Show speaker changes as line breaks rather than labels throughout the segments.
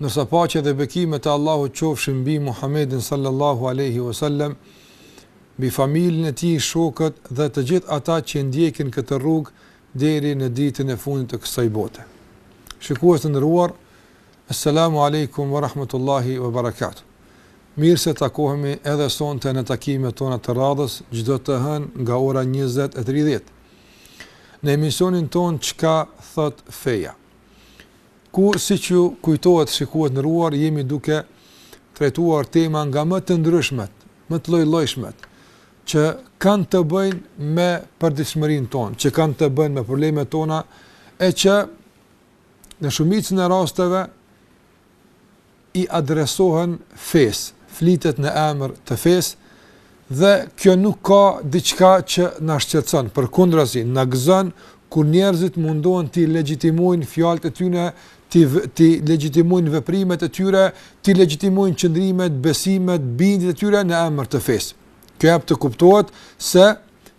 Ndërsa paqe dhe bekimet e Allahut qofshin mbi Muhammedin sallallahu alejhi ue sellem, mbi familjen e tij, shokët dhe të gjithë ata që ndjekin këtë rrugë deri në ditën e fundit të kësaj bote. Shikues të nderuar, Esselamu alejkum ve rahmetullahi ve berekatuh. Mirë se takohemi edhe sonte në takimet tona të radhës çdo të hënë nga ora 20:30. Në emisionin tonë Çka thotë feja. ku siç ju kujtohet shikues të nderuar jemi duke trajtuar tema nga më të ndryshmet, më të llojllojshmet që kanë të bëjnë me përditshmërinë tonë, që kanë të bëjnë me problemet tona e që në shumicën e rasteve i adresohen fesë, flitet në emër të fesë dhe kjo nuk ka diçka që na shqetëson, përkundrazi na gëzon kur njerëzit mundohen t'i legjitimojnë fjalët e tyre, t'i legjitimojnë veprimet e tyre, t'i legjitimojnë qëndrimet, besimet, bindjet e tyre në emër të fesë. Kjo jep të kuptohet se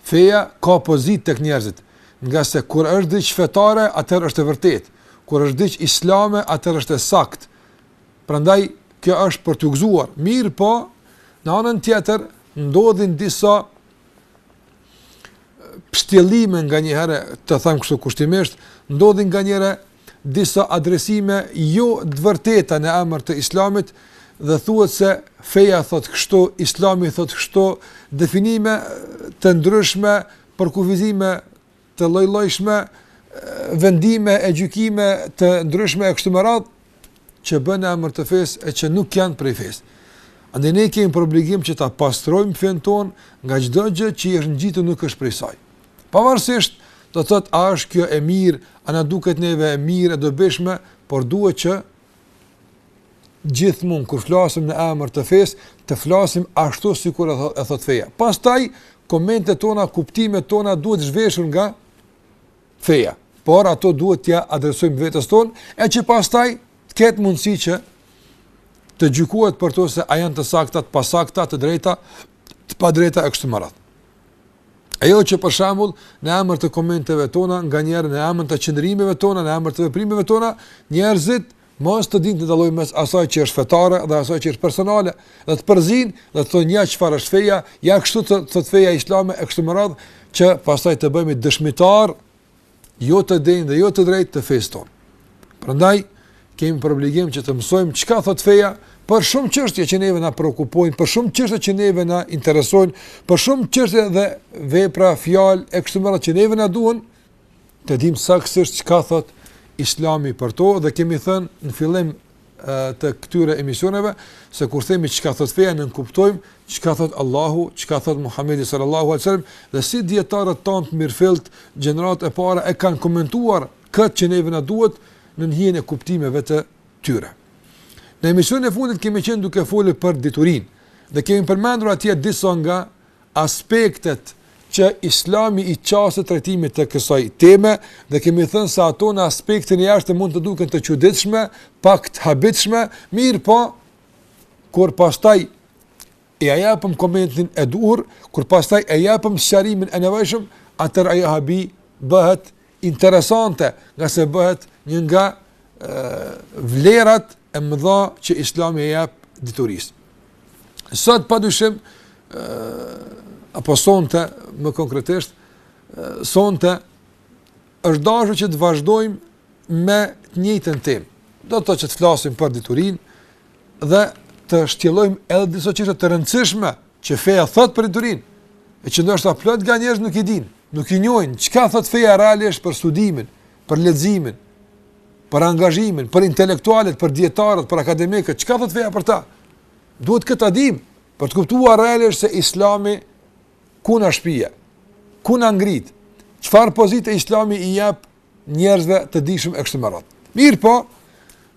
feja ka pozitë tek njerëzit, ngase kur është diç fetare, atëherë është e vërtetë. Kur është diç islame, atëherë është e saktë. Prandaj kjo është për t'u gëzuar. Mirëpo, në anën tjetër ndodhin disa pshtjellime nganjëherë, të them kështu kushtimisht, ndodhin nganjëherë disa adresime jo të vërteta në emër të Islamit dhe thuhet se feja thotë kështu, Islami thotë kështu, definime të ndryshme përkufizime të llojllojshme, vendime e gjykime të ndryshme e kështu me radhë, që bëhen në emër të fesë e që nuk janë prej fesë. Andaj ne kemi për obligim që ta pastrojmë fenë tonë nga çdo gjë që i është ngjitur nuk është prej saj. Pavarësisht do të thotë a është kjo e mirë, a na duket neve e mirë e dobishme, por duhet që gjithmonë kur flasim në emër të fesë, të flasim ashtu sikur e thotë feja. Pastaj komentet tona, kuptimet tona duhet zhveshur nga feja. Por ato duhet t'ia adresojmë vetes tonë, e që pastaj të ketë mundësi që të gjykohet për to se a janë të sakta, të pasakta, të drejta, të padrejta e kështu me radhë. Ajo që për shembull në emër të komenteve tona, nganjëherë në emër të qëndrimeve tona, në emër të veprimeve tona, njerëzit mos të dinë të dallojnë mes asaj që është fetare dhe asaj që është personale, dhe të përziejnë dhe të thonë ja çfarë është feja, ja kështu thotë feja islame e kështu me radhë që pastaj të bëhemi dëshmitarë jo të denjë dhe jo të drejtë të fesë tonë. Prandaj kemi për obligim që të mësojmë çka thotë feja për shumë çështje që neve na preokupojnë, për shumë çështje që neve na interesojnë, për shumë çështje dhe vepra, fjalë e kështu me radhë që neve na duhen të dimë saktësisht çka thotë Islami për to dhe kemi thënë në fillim të këtyre emisioneve, se kur themi çka thot feja ne kuptojmë çka thot Allahu, çka thot Muhamedi sallallahu alaihi wasallam dhe si dijetarët tanë të mirëfillt gjenerat e para e kanë komentuar këtë që neve na duhet nën hijen e kuptimeve të tyre. Në emisionin e fundit kemi qenë duke folur për diturinë dhe kemi përmendur atje disa nga aspektet që Islami i qaset trajtimit të kësaj teme dhe kemi thënë se ato në aspektin e jashtëm mund të duken të çuditshme, pak të habitshme, mirëpo kur pastaj ia japim komentin e duhur, kur pastaj e japim sqarimin e nevojshëm, atëherë ajo habi bëhet interesante, ngase bëhet një nga vlerat e mëdha që Islami e jep diturisë. Sot pa dyshim apo sonte më konkretisht sonte është dashur që të vazhdojmë me të njëjtën temë. Do të thotë që të flasim për diturinë dhe të shtjellojmë edhe disa çështje të rëndësishme që feja thot për diturinë, e që ndoshta plot nga njerëz nuk i dinë. Nuk i njohin çka thot feja realisht për studimin, për leximin, për angazhimin, për intelektualet, për dijetarët, për akademikët, çka thot feja për ta? Duhet këtë ta dimë për të kuptuar realisht se Islami ku na shpie, ku na ngrit, çfarë pozite Islami i jep njerëzve të dijshëm e kështu me radhë. Mirëpo,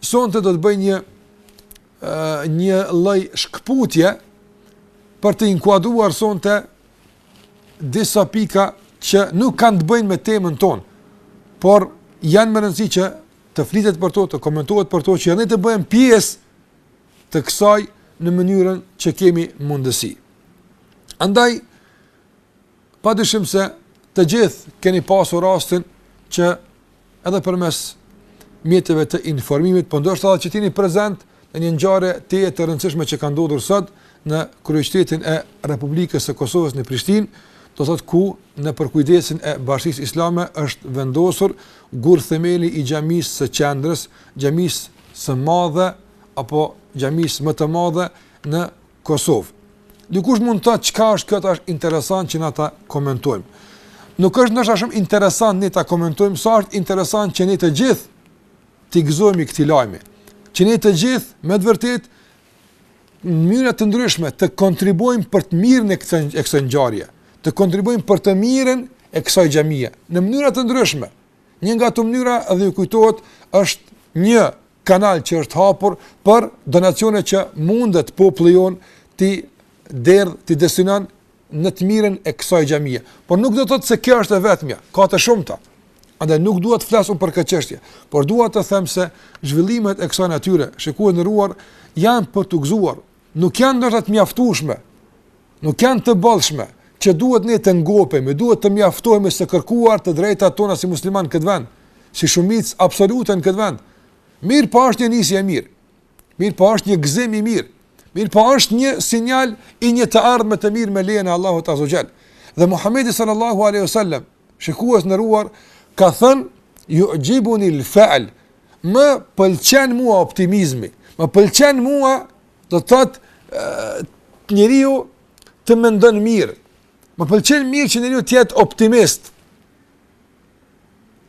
sonte do të bëj një një lloj shkëputje për të inkuadruar sonte disa pika që nuk kanë të bëjnë me temën tonë, por janë me rëndësi që të flitet për to, të komentohet për to, që edhe ne të bëhemi pjesë të kësaj në mënyrën që kemi mundësi. Andaj, Padyshim se të gjithë keni pasur rastin që edhe përmes mjeteve të informimit, po ndoshta edhe që t'jeni prezent në një ngjarje tejet të rëndësishme që ka ndodhur sot në kryeqytetin e Republikës së Kosovës në Prishtinë, do thot ku nën përkujdesin e Bashkisë Islame është vendosur gurthemeli i xhamisë së qendrës, xhamisë së madhe apo xhamisë më të madhe në Kosovë. Dikush mund të thotë çka është kjo tash interesant që na ta komentojmë. Nuk është ndoshta shumë interesant ne ta komentojmë, sa është interesant që ne të gjithë të gëzohemi këtij lajmi. Që ne të gjithë me të vërtetë në mënyra të ndryshme të kontribuojmë për të mirën e kësaj e kësaj ngjarje, të kontribuojmë për të mirën e kësaj xhamie në mënyra të ndryshme. Një nga ato mënyra dhe ju kujtohet është një kanal që është hapur për donacione që mundet populli jonë t'i derdh, t'i destinon në të mirën e kësaj xhamie. Por nuk do të thotë se kjo është e vetmja, ka të shumta. Andaj nuk dua të flasim për këtë çështje, por dua të them se zhvillimet e kësaj natyre, shikues të nderuar, janë për t'u gëzuar, nuk janë ndoshta të mjaftueshme. Nuk janë të bollshme, që duhet ne të ngopemi, duhet të mjaftohemi se kërkuar të drejtat tona si musliman në këtë vend, si shumicë absolute në këtë vend. Mirëpo është një nisje e mirë, mirëpo është një gëzim i mirë, mirëpo është një sinjal i një të ardhme të mirë me lejën e Allahut azze ue xhel. Dhe Muhammedi sallallahu aleyhu sallem, shikues të nderuar, ka thënë, juxhibuni el fe'l, më pëlqen mua optimizmi, më pëlqen mua do të thotë njeriu të mendon mirë. Më pëlqen mirë që njeriu të jetë optimist.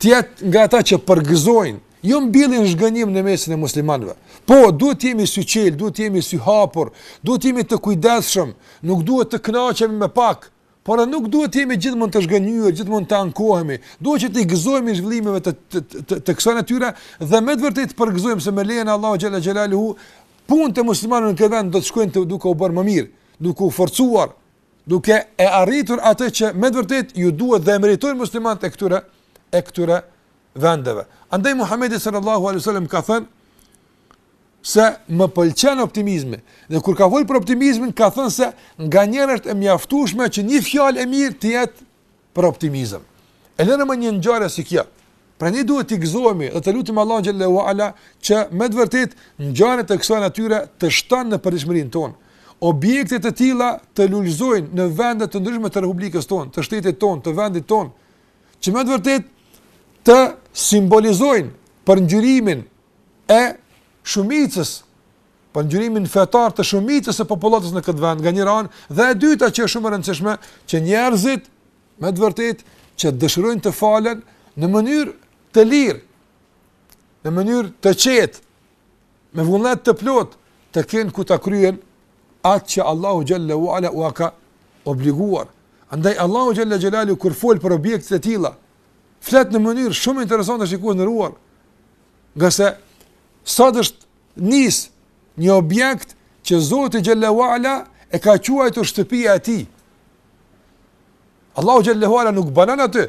Të jetë nga ata që përgëzojnë, jo mbillin zhgënjim në mesin e muslimanëve. Po, duhet të jemi syçel, duhet të jemi syhapur, duhet të jemi të kujdesshëm, nuk duhet të kënaqemi me pak. Por ne nuk duhet të jemi gjithmonë të zhgënjyer, gjithmonë të ankohemi. Duhet që t'i gëzohemi zhvillimeve të të të, të kësaj natyre dhe me të vërtetë të përgëzojmë se me lejen e Allahu xhalla xhelaluhu punët e muslimanëve në këtë vend do të shkojnë të duke u bërë më mirë, duke u forcuar, duke e arritur atë që me të vërtetë u duhet dhe e meritojnë muslimanët e këtyre e këtyre vendeve. Andaj Muhamedi sallallahu alaihi wasallam ka thënë se më pëlqen optimizmi. Dhe kur ka folur për optimizmin, ka thënë se nganjëherë është e mjaftueshme që një fjalë e mirë të jetë për optimizëm. E lëre më një ngjarje si kjo. Pra ne duhet të gëzohemi dhe ta lutim Allahun xhalla uala që me të vërtetë ngjarjet e kësaj natyre të shtohen në përditshmërinë tonë. Objekte të tilla të lulëzojnë në vende të ndryshme të Republikës tonë, të shtetit tonë, të vendit tonë, që me të vërtetë të simbolizojnë përngjyrimin e shumicës, përngjyrimin fetar të shumicës së popullatës në këtë vend, nga njëra anë, dhe e dyta që është shumë e rëndësishme, që njerëzit me të vërtetë që dëshirojnë të falen në mënyrë të lirë, në mënyrë të qetë, me vullnet të plotë të kenë ku ta kryejnë atë që Allahu xhalla uala ua ka obliguar. Andaj Allahu xhalla xhelaluhu kur fol për objekte të tilla, flet në mënyrë shumë interesante shikues të nderuar. Ngase sot është nis një objekt që Zoti xhalla uala e ka quajtur shtëpia e tij. Allahu xhalla uala nuk banon aty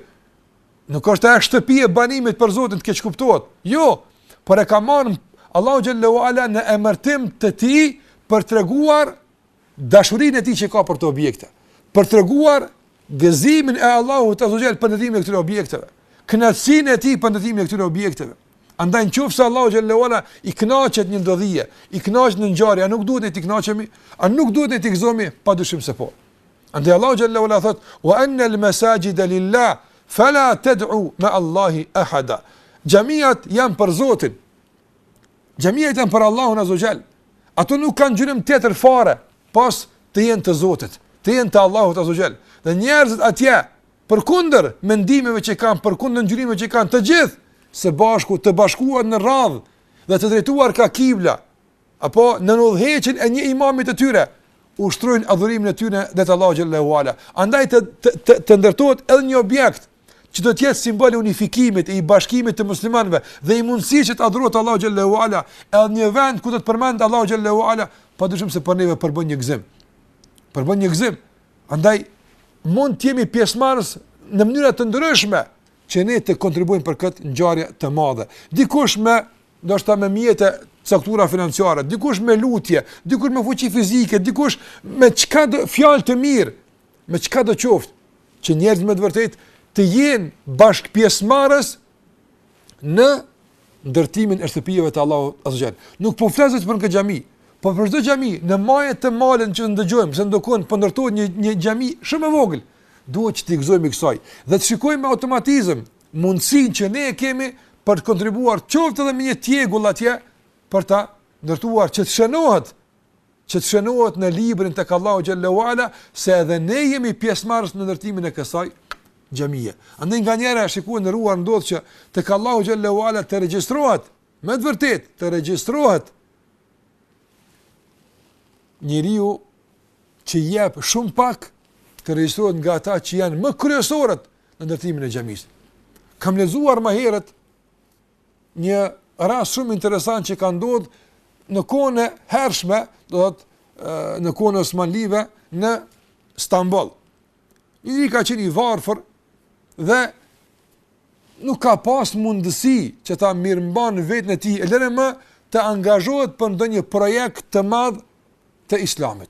Nuk është ajo shtëpi e banimit për Zotin të keqkuptohet. Jo, por e ka marrë Allahu xhallahu ala në emërtim të tij për të treguar dashurinë e tij që ka për këto objekte, për të treguar gëzimin e Allahut azza xhel për ndërtimin e këtyre objekteve, kënaqësinë e tij për ndërtimin e këtyre objekteve. Andaj në qoftë se Allahu xhallahu ala i kënaqet një ndodhie, i kënaqet një ngjarje, a nuk duhet ne të kënaqemi? A nuk duhet ne të gëzohemi? Padyshim se po. Andaj Allahu xhallahu ala thot: "Wa anna al-masajida lillah, fala tad'u ma Allahi ahada." Xhamiat janë për Zotin. Xhamiat janë për Allahun azza xhall. Ato nuk kanë ngjyrim tjetër fare, pos të jenë të Zotit, të jenë të Allahut azza xhall. Dhe njerëzit atje përkundër mendimeve që kanë, përkundër ngjyrimeve që kanë, të gjithë së bashku të bashkuar në radhë dhe të drejtuar ka kibla, apo nën udhëheqjen e një imami të tyre, ushtrojnë adhurimin e tyre ndaj Allahut xhallahu ala. Andaj të të të, të ndërtohet edhe një objekt që do të jetë simbol i unifikimit e i bashkimit të muslimanëve dhe i mundësisë që të adhurohet Allahu xhallahu ala, edhe një vend ku do të përmendet Allahu xhallahu ala, padyshim se për neve përbën një gëzim. Përbën një gëzim. Andaj mund të jemi pjesëmarrës në mënyra të ndryshme që ne të kontribuojmë për këtë ngjarje të madhe. Dikush me ndoshta me mjete të caktuara financiare, dikush me lutje, dikush me fuqi fizike, dikush me çka do fjalë të mirë, me çka do qoftë, që njerëzit me të vërtetë të jenë bashkë pjesëmarrës në ndërtimin e shtëpive të Allahut azza xhall. Nuk po flas vetëm për këtë xhami, po për çdo xhami në majë të malit që ndëgjojmë se ndokund po ndërtohet një një xhami shumë e vogël. Duhet që t'i gëzohemi kësaj dhe të shikojmë me automatizëm mundësinë që ne e kemi për të kontribuar qoftë edhe me një tjegull atje për ta ndërtuar që të shënohet që të shënohet në librin tek Allahu xhallahu ala se edhe ne jemi pjesëmarrës në ndërtimin e kësaj xhamie. Andaj nganjëherë shikues të nderuar ndodh që tek Allahu xhallahu ala të regjistrohet, me të vërtetë të regjistrohet njeriu që jep shumë pak të regjistrohet nga ata që janë më kryesorët në ndërtimin e xhamisë. Kam lexuar më herët një rast shumë interesant që ka ndodhur në kohën e hershme, do të thotë në kohën e Osmanlive në Stamboll. Njëri ka qenë i varfër dhe nuk ka pas mundësi që ta mirëmban veten e tij, e lëre më të angazhohet për ndonjë projekt të madh të Islamit.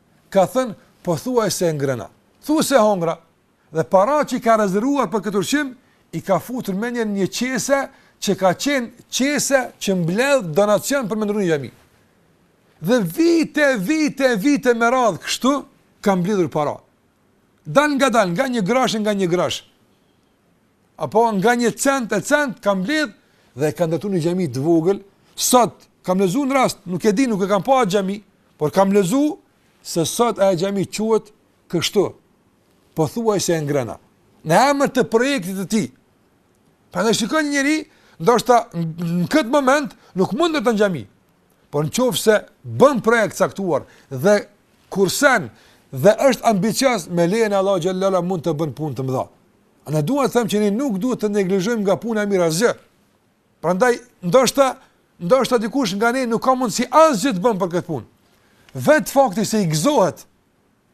ka thënë po thuaj se e ngrëna. Thuaj se e hongra. Dhe paratë që i ka rezervuar për këtë ushqim i ka futur menjëherë në një qese që ka qenë qese që mbledh donacion për me ndërtu një xhami. Dhe vite, vite, vite me radhë kështu, ka mbledhur para. Dalngadal, nga një grosh, nga një grosh. apo nga një cent e cent ka mbledh dhe e ka ndërtuar një xhami të vogël. Sot kam lexuar një rast, nuk e di, nuk e kam pa atë xhami, por kam lexuar se sot ajo xhami quhet kështu. Po thuaj se e hëngra. Në emër të projektit të tij. Prandaj shikon njeri, ndoshta në këtë moment nuk mund të ndërton xhami, Por në qoftë se bën projekt caktuar dhe kursen dhe është ambicios me lejën e Allahut xhelle ala mund të bën punë të mëdha. Andaj duhet të them që ne nuk duhet të neglizhojmë nga puna e mirë asgjë. Prandaj, ndoshta, ndoshta dikush nga ne nuk ka mundësi asgjë të bën për këtë punë. Vetë fakti se i gëzohet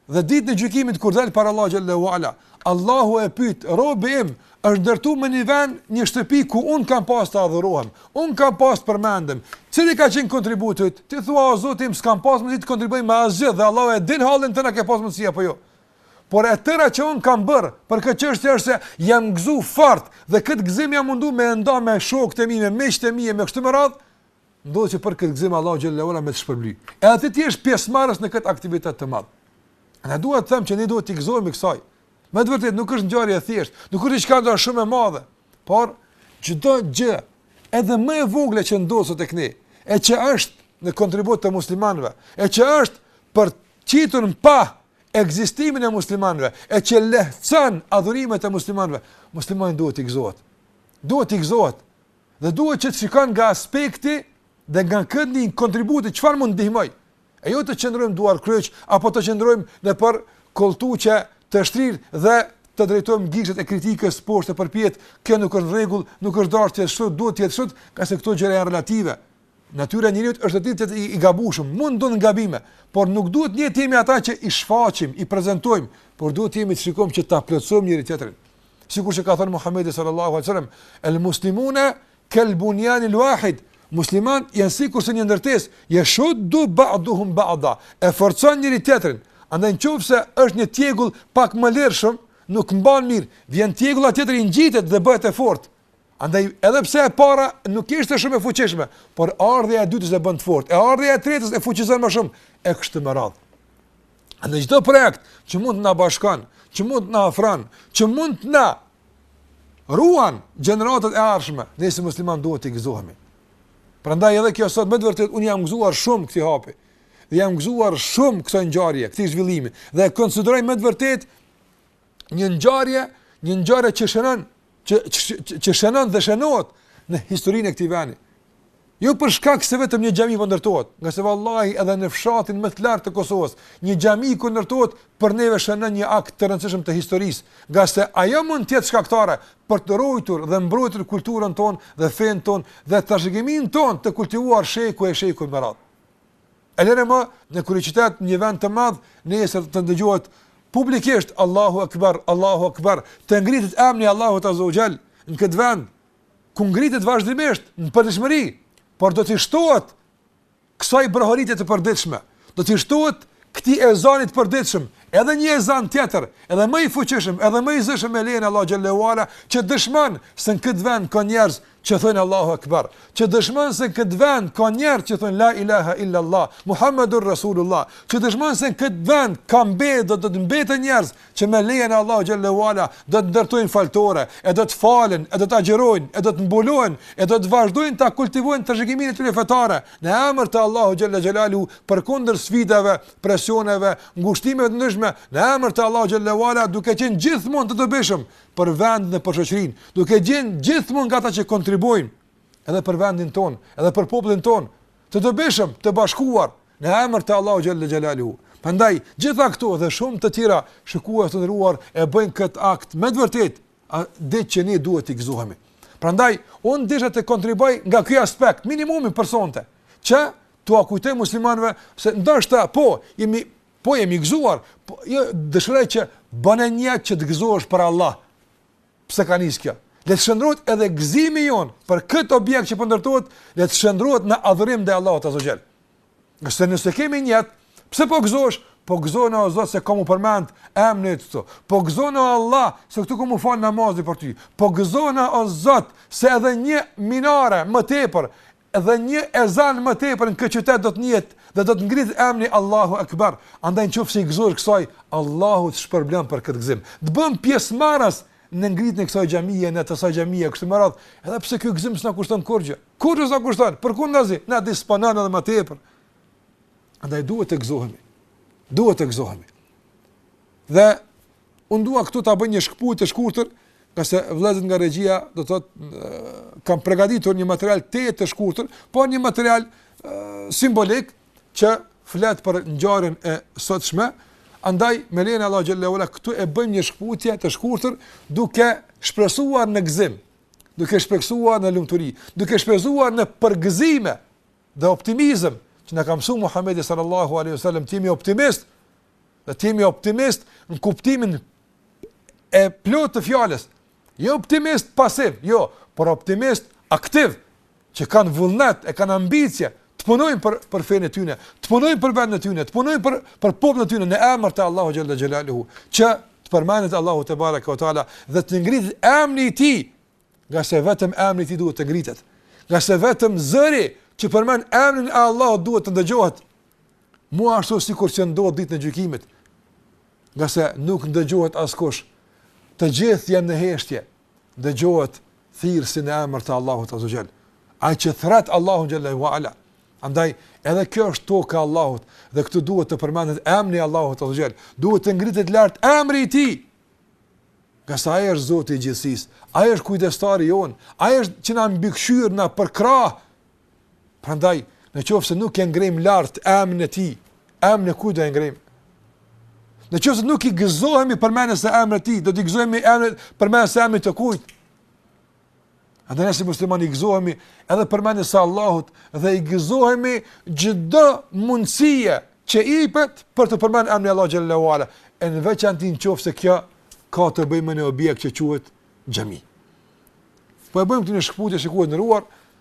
Dhe ditën e gjykimit kur del para Allahut xhelle ue ala, Allahu e pyet, robi im, është ndërtu në një vend, një shtëpi ku unë kam pas të adhurohem, unë kam pas të përmendem. Cili ka qenë kontributi yt? Ti thua o Zot im, s'kam pas mundësi të kontribuoj me asgjë dhe Allahu e din hallin tënd ke pas mundësi apo jo. Por e tëra që unë kam bërë për këtë çështje është se jam gëzu fort dhe këtë gëzim jam mundu me e nda me shokët e mi, me miqtë e mi, e kështu me radhë, Ndodh që për këtë gëzim Allahu xhelle ue ala me të shpërbly. Edhe ti të jesh pjesëmarrës në këtë aktivitet të madh. Andaj duhet të them që ne duhet t'i gëzohemi kësaj. Me të vërtetë nuk është ngjarje e thjeshtë, nuk është diçka ndonjë shumë e madhe, por çdo gjë, edhe më e vogla që ndodhet tek ne, e që është në kontribut të muslimanëve, e që është për qitur në pah ekzistimin e muslimanëve, e që lehtëson adhurimet e muslimanëve, muslimani duhet t'i gëzohet. Duhet t'i gëzohet. Dhe duhet që të shikojmë nga aspekti dhe nga këndi i kontributit, çfarë mund të ndihmoj? E jo të qëndrojmë duar kryq, apo të qëndrojmë nëpër kolltuqe të shtrirë dhe të drejtojmë gishtat e kritikës poshtë e përpjetë, kjo nuk është në rregull, nuk është dashtë të jetë kështu, duhet të jetë kështu, ngase këto gjëra janë relative, Natyra e njeriut është të jetë i gabueshëm, mund të ndodhin gabime, por nuk duhet ne të jemi ata që i shfaqim, i prezantojmë, por duhet të jemi të shikojmë që ta plotësojmë njëri tjetrin. Sikur që ka thënë Muhamedi sallallahu alaihi wasallam, "El muslimuna kel bunjani el uahid." Muslimanët janë sikurse një ndërtesë, jeshuddu ba'duhum ba'da. E forcon njëri tjetrin. Andaj nëse është një tjegullë pak më lirshëm, nuk mban mirë, vjen tjegulla tjetër i ngjitet dhe bëhet e fortë. Andaj edhe pse e para nuk ishte shumë e fuqishme, por ardhja e dytës e bën të fortë, e ardhja e tretës e fuqizon më shumë e kështu me radhë. Andaj çdo projekt që mund të na bashkon, që mund të na afron, që mund të na ruan gjeneratat e ardhshme, ne si muslimanë duhet t'i gëzohemi. Prandaj edhe kjo sot me të vërtetë unë i jam gëzuar shumë këtij hapi. Dhe i jam gëzuar shumë kësaj ngjarje, këtij zhvillimi dhe e konsideroj me të vërtetë një ngjarje, një ngjarje që shënon që që shënon dhe shënohet në historinë e këtij vendi. Jo për shkak se vetëm një xhami po ndërtohet, nga se vallahi edhe në fshatin më të lartë të Kosovës, një xhami kur ndërtohet për neve shënon një akt të rëndësishëm të historisë, nga se ajo mund të jetë shkaktare për të ruajtur dhe mbrojtur kulturën tonë dhe fenë tonë dhe trashëgiminë tonë të kultivuar shekuj e shekuj me radhë. E lëre ma në kryeqytet, në një vend të madh, nesër të, të ndëgjohet publikisht Allahu Akbar, Allahu Akbar, të ngritet emri Allahut azze ve xhel në këtë vend, ku ngritet vazhdimisht në përditshmëri, por do t'i shtohet kësaj brohoritje të përditshme, do t'i shtohet këtij ezani të përditshëm, edhe një ezan tjetër, edhe më i fuqishëm, edhe më i zëshëm me lejen e Allahut xhelle ve ala, që dëshmon se në këtë vend ka njerëz që thonë Allahu Akbar, që dëshmon se në këtë vend ka njerëz që thonë la ilaha illa Allah, Muhammadur Rasulullah, që dëshmon se në këtë vend ka mbetë, do të mbeten njerëz që me lejen e Allahut xhalla wa ala do të ndërtojnë faltore, e do të falen, e do të agjërojnë, e do të mbulohen, e do të vazhdojnë ta kultivojnë trashëgiminë e tyre fetare në emër të Allahut xhalla xhelaluhu përkundër sfidave, presioneve, ngushtimeve të ndryshme në emër të Allahut xhalla wa ala duke qenë gjithmonë të dobishëm për vendin dhe për shoqërinë, duke qenë gjithmonë nga ata që kontribuojnë edhe për vendin tonë, edhe për popullin tonë, të dobishëm, të bashkuar në emër të Allahut xhalla xhelaluhu. Prandaj gjitha këto dhe shumë të tjera shikues të nderuar e bëjnë këtë akt me të vërtetë ditë që ne duhet t'i gëzohemi. Prandaj unë desha të kontribuoj nga ky aspekt minimumi për sonte që t'ua kujtoj muslimanëve se ndoshta po jemi Po jemi gëzuar, po jo dëshiroj që bane nijet që të gëzohesh për Allah. Pse ka nis kjo? Le të shndrohet edhe gëzimi jonë për këtë objekt që po ndërtohet, le të shndrohet në adhurim ndaj Allahut azza wa xhal. Nëse nëse kemi nijet, pse po gëzohesh? Po gëzohna o Zot se ka m'u përmend emri yt këtu. Po gëzohna o Allah se këtu ka m'u fal namazi për ty. Po gëzohna o Zot se edhe një minare më tepër Edhe një ezan më tepër në këtë qytet do të ndihet dhe do të ngritet emri Allahu Akbar. Andaj në qoftë se i gëzohesh kësaj, Allahu të shpërblen për këtë gëzim. Të bën pjesëmarrës në ngritjen e kësaj xhamie, në të kësaj xhamie kështu me radhë, edhe pse ky gëzim s'na kushton kurrgja. Kurrgja s'na kushton, përkundrazi, na disponon edhe më tepër. Andaj duhet të gëzohemi. Duhet të gëzohemi. Dhe Unë dua këtu ta bëj një shkëputje të shkurtër, ngase vëllezërit nga regjia do të thotë kanë përgatitur një material të të shkurtër, por një material simbolik që flet për ngjarjen e sotshme. Andaj me lejen e Allahut xhalla wa ala këtu e bëjmë një shkëputje të shkurtër duke shpresuar në gëzim, duke shpresuar në lumturi, duke shpresuar në përgëzime dhe optimizëm që na ka mësuar Muhamedi sallallahu alaihi wasallam të jemi optimistë Dhe të jemi optimist në kuptimin e plot të fjalës. Jo optimist pasiv, jo, por optimist aktiv që kanë vullnet, e kanë ambicie të punojnë për për fenë e tyne, të punojnë për vendin e tyne, të punojnë për për popullin e tyne në emër të Allahu xhel-le xhelaluhu, që të përmendet Allahu tebareke ve teala dhe të ngritet emri i tij Ngase vetëm emri i tij duhet të ngritet. Ngase vetëm zëri që përmend emrin e Allahut duhet të ndëgjohet. Mu ashtu sikurqë ndodh ditën e gjykimit. Ngase nuk ndëgjohet askush. Të gjithë janë në heshtje. Ndëgjohet thirrësi në emër të Allahut Azze ve Xhel. Ai që thërret Allahun Xhel-le ve Ala. Andaj edhe kjo është toka e Allahut dhe këtu duhet të përmendet emri i Allahut Azze ve Xhel. Duhet të ngritet lart emri i tij. Ngase Ai është Zoti i gjithësisë, Ai është kujdestari jonë, Ai është që na mbikëqyr, na përkrah. Prandaj, në qoftë se nuk e ngrejmë lart emrin e Tij, emrin e kujt do e ngrejmë? Në qoftë se nuk i gëzohemi përmendjes së emrit të Tij, do t'i gëzohemi emrit përmendjes së emrit të kujt? Edhe ne si musliman i gëzohemi edhe përmendjes së Allahut dhe i gëzohemi çdo mundësie që jepet për t'u përmend emri i Allahut xhel-le ve ala. E në veçanti në qoftë se kjo ka të bëjë me një objekt që quhet xhami. Po e bëjmë këtë një shkëputje shikues të nderuar,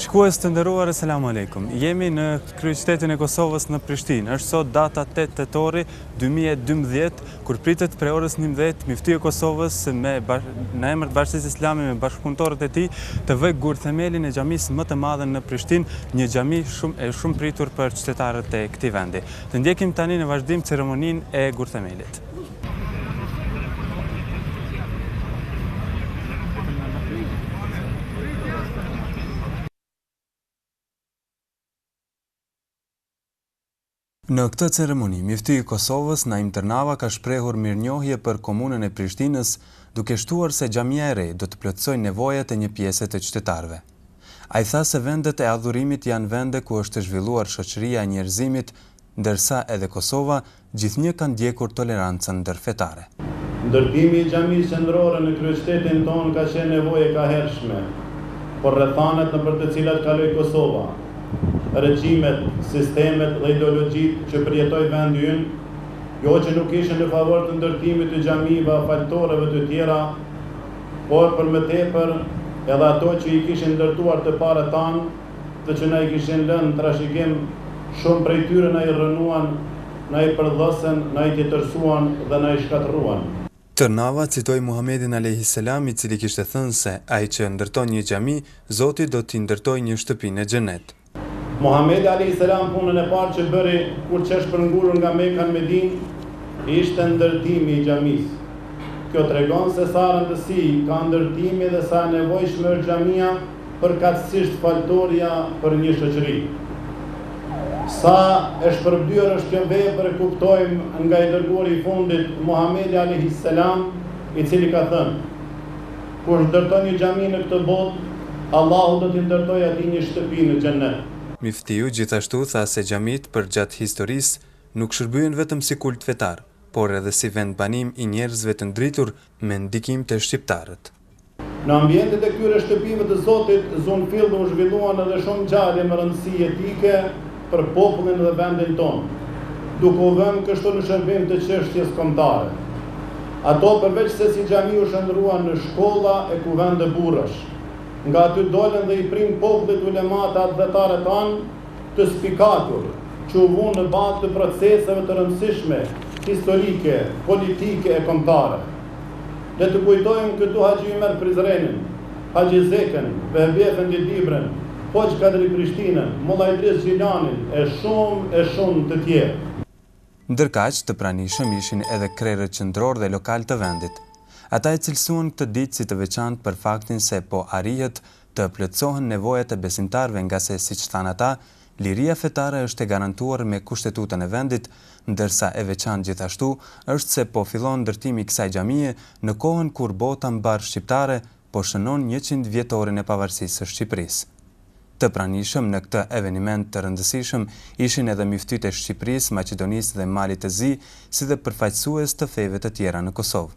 Shikues të
nderuar Eselamu Alejkum. Jemi në kryeqytetin e Kosovës në Prishtinë. Është sot data 8 tetori 2012, kur pritet prej orës 11 Myftiu i Kosovës në emër të Bashkësisë Islame me bashkëpunëtorët e tij të vëjë gurthemelin e xhamisë më të madhe në Prishtinë, një xhami shumë e shumëpritur për qytetarët e këtij vendi. Të ndjekim tani në vazhdim ceremoninë e gurthemelit. Në këtë ceremoni, Myftiu i Kosovës, Naim Tërnava ka shprehur mirënjohje për Komunën e Prishtinës, duke shtuar se xhamia e re do të plotësojë nevojat e një pjese të qytetarëve. Ai tha se vendet e adhurimit janë vende ku është zhvilluar shoqëria e njerëzimit Ndërsa edhe Kosova, gjithnjë ka ndjekur tolerancën ndërfetare.
Ndërtimi i xhamisë qendrore në kryeqytetin tonë ka qenë nevojë e kahershme, por rrethanat nëpër të cilat kaloi Kosova, regjimet, sistemet dhe ideologjitë që përjetoi vendi ynë, jo që nuk ishin në favor të ndërtimit të xhamive a faltoreve të tjera, por për më tepër edhe ato që i kishin ndërtuar të parët tanë, dhe që na i kishin lënë në trashëgim, shumë prej tyre na i rrënuan, na i përdhosën, na i tjetërsuan dhe na i shkatërruan.
Tërnava citoi Muhamedin alejhi selam i cili kishte thënë se ai që ndërton një xhami, Zoti do t'i ndërtojë një shtëpi në Xhenet.
Muhamedi alejhi selam punën e parë që bëri kur qe shpërngulur nga Meka në Medinë ishte ndërtimi i xhamisë. Kjo tregon se sa rëndësi ka ndërtimi dhe sa e nevojshme është xhamia përkatësisht faltoria për një shoqëri. Sa e shpërblyer është kjo vepër e kuptojmë nga i dërguari i fundit, Muhamedi alejhis selam, i cili ka thënë, Kush ndërton një xhami në këtë botë, Allahu do t'i ndërtojë atij një shtëpi në Xhennet.
Myftiu gjithashtu tha se xhamitë përgjatë historisë nuk shërbyen vetëm si kult fetar, por edhe si vend banim i njerëzve të ndritur me ndikim te shqiptarët.
Në ambientet e këtyre shtëpive të Zotit, zunë fill dhe u zhvilluan edhe shumë ngjarje me rëndësi jetike për popullin dhe vendin tonë, duke u vënë kështu në shërbim të çështjes kombëtare. Ato përveç se si xhami u shndërruan në shkolla e kuvende burrash. Nga aty dolën dhe i prinë popullit ulemat e atdhetarët tanë të spikatur, që u vunë në bazë të proceseve të rëndësishme historike, politike e kombëtare. Le të kujtojmë këtu Haxhi Ymer Prizrenin, Haxhi Zekën, Vehbi Efendi Dibren, Hoxhë Kadri Prishtinën, Molla Idriz Gjilanin e shumë e shumë të tjerë.
Ndërkaq, të pranishëm ishin edhe krerët qendrorë dhe lokalë të vendit. Ata e cilësuan këtë ditë si të veçantë për faktin se po arrihet të plotësohen nevojat e besimtarëve ngase siç thanë ata, liria fetare është e garantuar me Kushtetutën e vendit, ndërsa e veçantë gjithashtu është se po fillon ndërtimi i kësaj xhamie në kohën kur bota mbarë shqiptare po shënon njëqind vjetorin e pavarësisë së Shqipërisë. Të pranishëm në këtë eveniment të rëndësishëm ishin edhe myftitë e Shqipërisë, Maqedonisë dhe Malit të Zi si dhe përfaqësues të feve të tjera në Kosovë.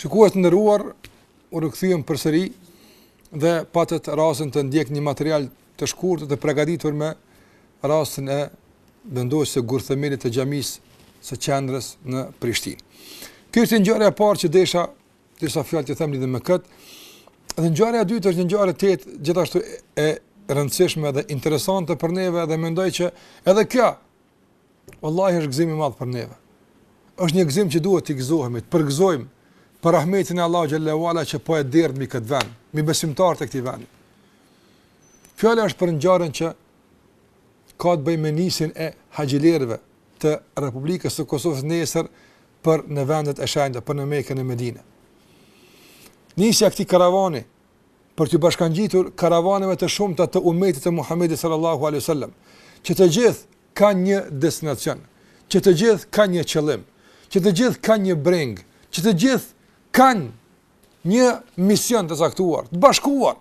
Shikues të nderuar, u rikthyem përsëri dhe patët rastin të ndjekni një material të shkurtër të përgatitur me rastin e vendosjes së gurthemelit të xhamisë së qendrës në Prishtinë. Kjo ishte ngjarja e parë që desha disa fjalë të them lidhur me kët. Dhe ngjarja e dytë është një ngjarje tjetër gjithashtu e rëndësishme dhe interesante për neve dhe mendoj që edhe kjo Wallahi është gëzim i madh për neve. Është një gëzim që duhet të gëzohemi, të përgëzojmë për rahmetin e Allahut xhelle ue ala që po e derdh mbi këtë vend, mbi besimtarët e këtij vendi. Fjala është për ngjarjen që ka të bëjë me nisjen e haxhilerëve të Republikës së Kosovës nesër për në vendet e shenjta, për në Mekë e Medinë. Nisja e këtij karavani për t'iu bashkangjitur karavaneve të shumta të umetit të Muhamedit sallallahu alaihi wasallam, që të gjithë kanë një destinacion, që të gjithë kanë një qëllim, që të gjithë kanë një brengë, që të gjithë kanë një mision të caktuar, të bashkuar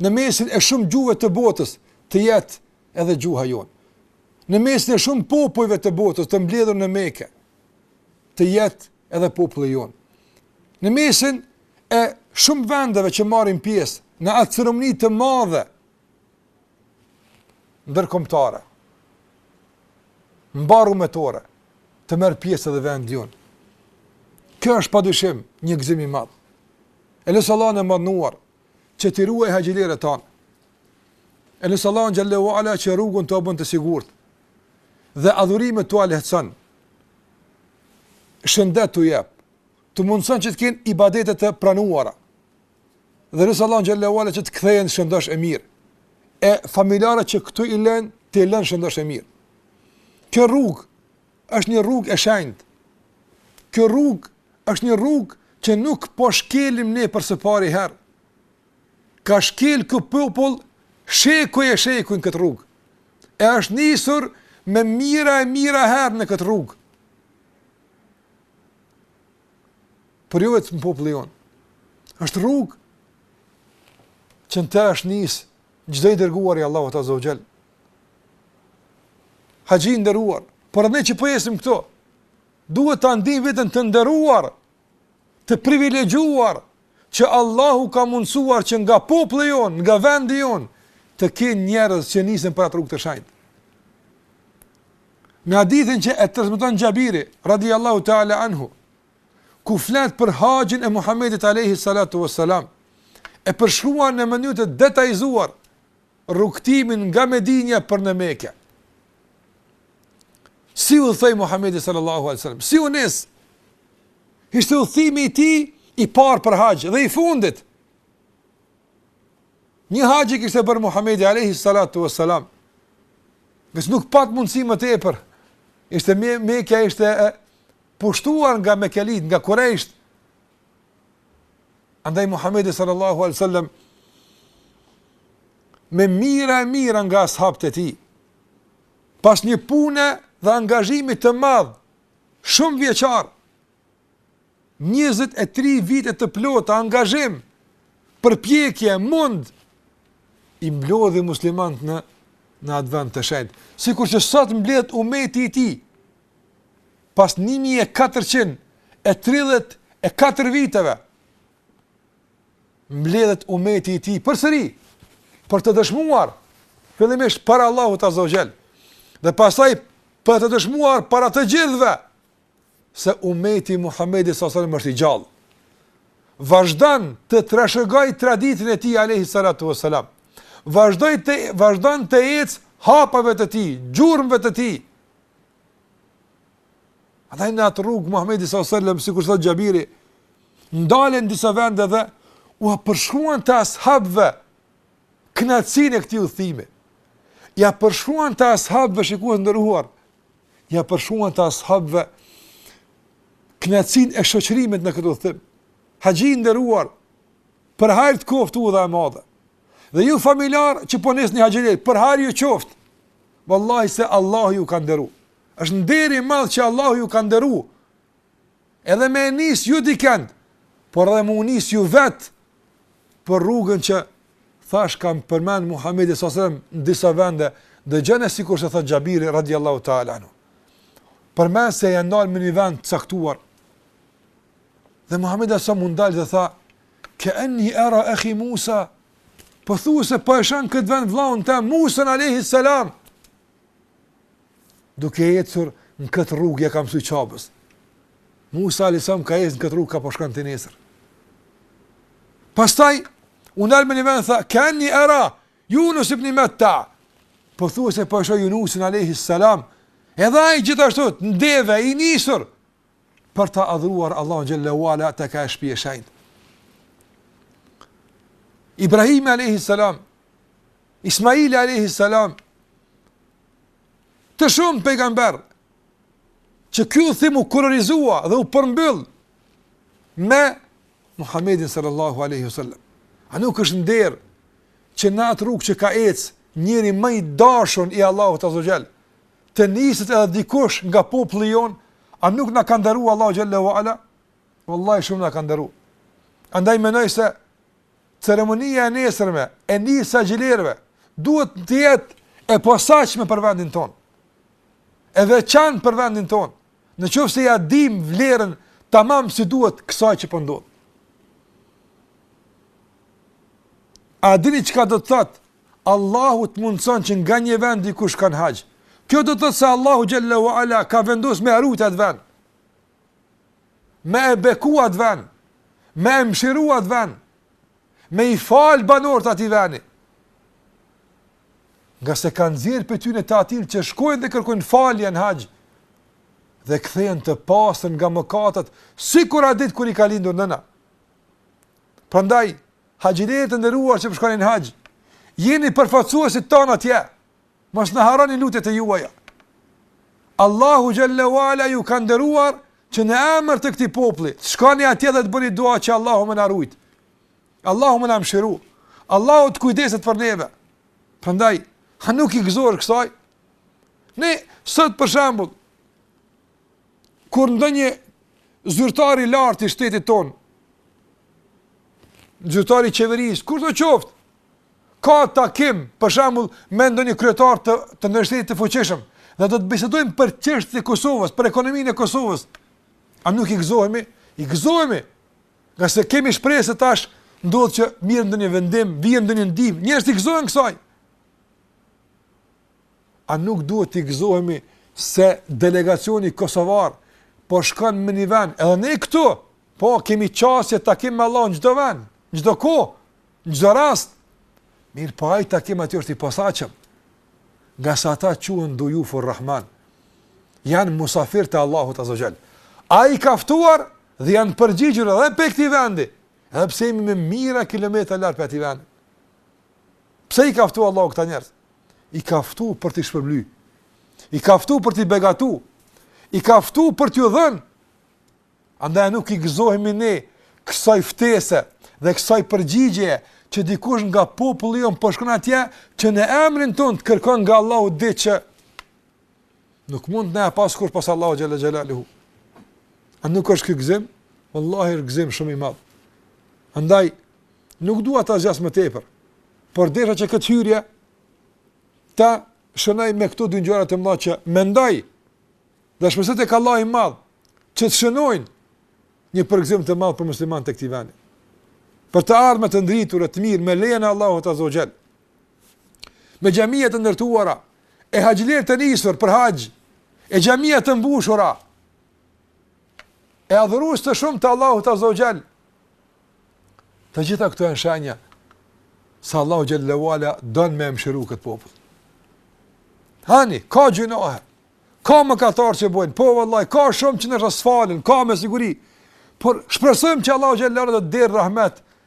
në mesin e shumë gjuhëve të botës, të jetë edhe gjuha jonë. Në mesin e shumë popujve të botës të mbledhur në Mekë, të jetë edhe populli jonë. Në mesin e shumë vendeve që marrin pjesë në atë ceremoni të madhe ndërkombëtare, mbarumetore të merr pjesë edhe vendi jonë. Kjo është pa dyshim një gëzim i madh. E lus Allahun e madhëruar që t'i ruajë haxhilerët tanë. E lus Allahun xhelle ue ala që rrugën t'ua bën të sigurt. Dhe adhurimet t'ua lehtëson. Shëndet t'u jep, t'u mundëson që të kenë ibadete të pranuara. Dhe e lus Allahun xhelle ue ala që të kthehen shëndosh e mirë. E familjarët që këtu i len, t'i len shëndosh e mirë. Kjo rrugë është një rrugë e shenjtë. Kjo rrugë është një rrugë që nuk po shkelim ne për së pari herë. Ka shkel ky popull shekuj e shekuj në këtë rrugë. E është nisur me mijëra e mijëra herë në këtë rrugë. Por jo vetëm populli jonë. është rrugë që në të është nis çdo i dërguar i Allahut azze ue xhel. Haxhi i nderuar, por edhe ne që përcjellim po këto, duhet ta ndiejmë veten të nderuar, të privilegjuar, që Allahu ka mundësuar që nga populli jonë, nga vendi jonë, të kenë njerëz që nisen për atë rrugë të shenjtë. Në hadithin që e transmeton Xhabiri, radi Allahu ta'ala anhu, ku flet për haxhin e Muhammedit a.s. e përshkruan në mënyrë të detajizuar rrugëtimin nga Medinja për në Mekë. Si udhëtoi Muhammedi sallallahu alai sallam, si u nis, ishte udhëtimi i tij i parë për haxh dhe i fundit. Një haxh kishte bërë Muhammedi alaihi sallatu e sallam, se nuk pati mundësi më tepër, ishte me, Mekja ishte e pushtuar nga Mekelit, nga Kurejshët, Andaj Muhamedi sallallahu alaihi wasallam me mijëra e mijëra nga ashabët e tij. Pas një pune dhe angazhimi të madh, shumëvjeçar, 23 vite të plota angazhim, përpjekje, mund, i mblodhi muslimanët në, në atë vend të shenjtë. Sikur që sot mbledh umeti i tij, pas një mijë e katërqind e tridhjetë e katër viteve, mbledhet umeti i tij përsëri për të dëshmuar fillimisht para Allahut Azza wa Jall dhe pastaj për të dëshmuar para të gjithëve se umeti i Muhamedit sallallahu alaihi wasallam është i gjallë. Vazhdon të trashëgojë traditën e tij alayhi salatu wasalam. Vazhdon të ecë hapave të tij, gjurmëve të tij Andaj në atë rrugë Muhamedi sallallahu alajhi wasallam sikur thotë Xhabiri, ndalet në disa vende dhe ua përshkruan të ashabëve kënaqësinë e këtij udhëtimi. Ja përshkruan të ashabëve shikues të nderuar. Ja përshkruan të ashabëve kënaqësinë e shoqërimit në këtë udhëtim. Haxhi i nderuar për hajr t'koftë udha e madhe. Dhe ju familjarë që po nisni haxhinjtë, për hajr ju qoftë. Wallahi se Allahu ju ka nderuar. Është nder i madh që Allahu ju ka nderuar. Edhe me nis ju dikend, por edhe me u nis ju vet për rrugën që thash ka përmend Muhamedi alejhi selam në disa vende, dëgjoni sikurse thot Xhabiri radhiyallahu ta'ala anhu. Përmend se janë ndal në një vend të caktuar. Dhe Muhamedi alejhi selam u ndal dhe tha, Ka'anni ara akhi Musa, Pothuajse po e shoh në këtë vend vëllaun tëm Musën alejhi selam. Duke ecur në këtë rrugë ia ka msy Qabes. Musa alejhi selam ka ec në këtë rrugë ka po shkon ti nesër. Pastaj u ndal me një vend tha Ka'anni ara Yunus ibn Matta. Pothuajse po e shoh Yunusin alejhi selam. Edhe ai gjithashtu në deve i nisur për ta adhuruar Allahun xhalla wa ala tek ajo shtëpi e shenjtë. Ibrahim alayhi salam, Ismail alayhi salam, të shumë pejgamber që ky udhtim u kurorëzua dhe u përmbyll me Muhammedin sallallahu alaihi wasallam. A nuk është nder që në atë rrugë që ka ecë njeri më i dashur i Allahut azza wa xhal, të niset edhe dikush nga populli jonë, a nuk na ka nderu Allahu xhalla ua ala? Wallahi shumë na ka nderu. Andaj mendoj se ceremonia e nesërme e nisjes haxhilerëve duhet të jetë e posaçme për vendin tonë. E veçantë për vendin tonë. Në qoftë se ja dim vlerën tamam si duhet kësaj që po ndodh. A dini çka do të thotë Allahu të mundëson që nga një vend dikush ka në haxh. Kjo do të thotë se Allahu xhelle wa ala ka vendosë me e rujt atë vend. Me e beku atë vend. Me e mshiru atë vend. Me i falë banorët e atij veni. Ngase ka nxjerrë prej tyne të atillë që shkojnë dhe kërkojnë falje në haxh. Dhe kthehen të pastër nga mëkatet, sikur atë ditë kur i ka lindur nëna. Prandaj, Haxhilerë të nderuar që po shkoni në haxh, jeni përfaqësuesit tanë atje. Mos na harroni në lutjet e juaja. Allahu xhalla wala ju ka nderuar që në emër të këtij populli, të shkoni atje dhe të bëni dua që Allahu me na rujt. Allahu me na mëshiru. Allahu të kujdeset për neve. Prandaj, a nuk i gëzohesh kësaj? Ne sot për shembull Kur ndonjë zyrtar i lartë i shtetit tonë, zyrtar i qeverisë, kushdo qoftë, ka takim, për shembull, me ndonjë kryetar të ndonjë shteti të fuqishëm, dhe do të bisedojmë për çështjet e Kosovës, për ekonominë e Kosovës. A nuk i gëzohemi? I gëzohemi. Ngase kemi shpresë se tash ndodh që mirret ndonjë vendim, vjen ndonjë ndihmë, njerëzit i gëzohen kësaj. A nuk duhet t'i gëzohemi se delegacioni kosovar po shkon në një vend, edhe ne këtu, po kemi qasje takim me Allahun në çdo vend, në çdo kohë, në çdo rast. Mirëpo ai takim aty është i posaçëm. Ngase ata quhen dujufur Rahman. Janë musafirë të Allahut Azza wa Jall. Ai i ka ftuar dhe janë përgjigjur edhe pe këtij vendi, edhe pse jemi me mijëra kilometra larg pe atij vendi. Pse i ka ftu Allahu këta njerëz? I ka ftu për t'i shpërbly. I ka ftu për t'i begatu. I ka ftu për t'ju dhënë. Andaj nuk i gëzohemi ne kësaj ftese dhe kësaj përgjigjeje që dikush nga populli jonë po shkon atje që në emrin tonë të kërkon nga Allahu diç Nuk mundet me e pas kush pos Allahu xhalla xhelaluhu. A nuk është ky gëzim? Wallahi është gëzim shumë i madh. Andaj nuk dua ta zgjas më tepër. Por desha që këtë hyrje ta shënoj me këto dy ngjarje të mëdha që mendoj dhe shpresoj tek Allahu i madh që të shënojnë një përgëzim të madh për muslimanët e këtij vendi. Për të ardhme të ndritur e të mirë me lejen e Allahut azza xhel. me xhamia të ndërtuara, e haxhilerë të nisur për haxh, e xhamia të mbushura, e adhurues të shumë të Allahut Azza wa Jall. Të gjitha këto janë shenja se Allahu xhalla wa ala don me e mëshiru këtë popull. Hani, ka gjynahe, ka mëkatarë që bojnë, po vallahi, ka shumë që namaz s'falin, ka me siguri, por shpresojmë që Allahu xhalla wa ala do të derdh rahmet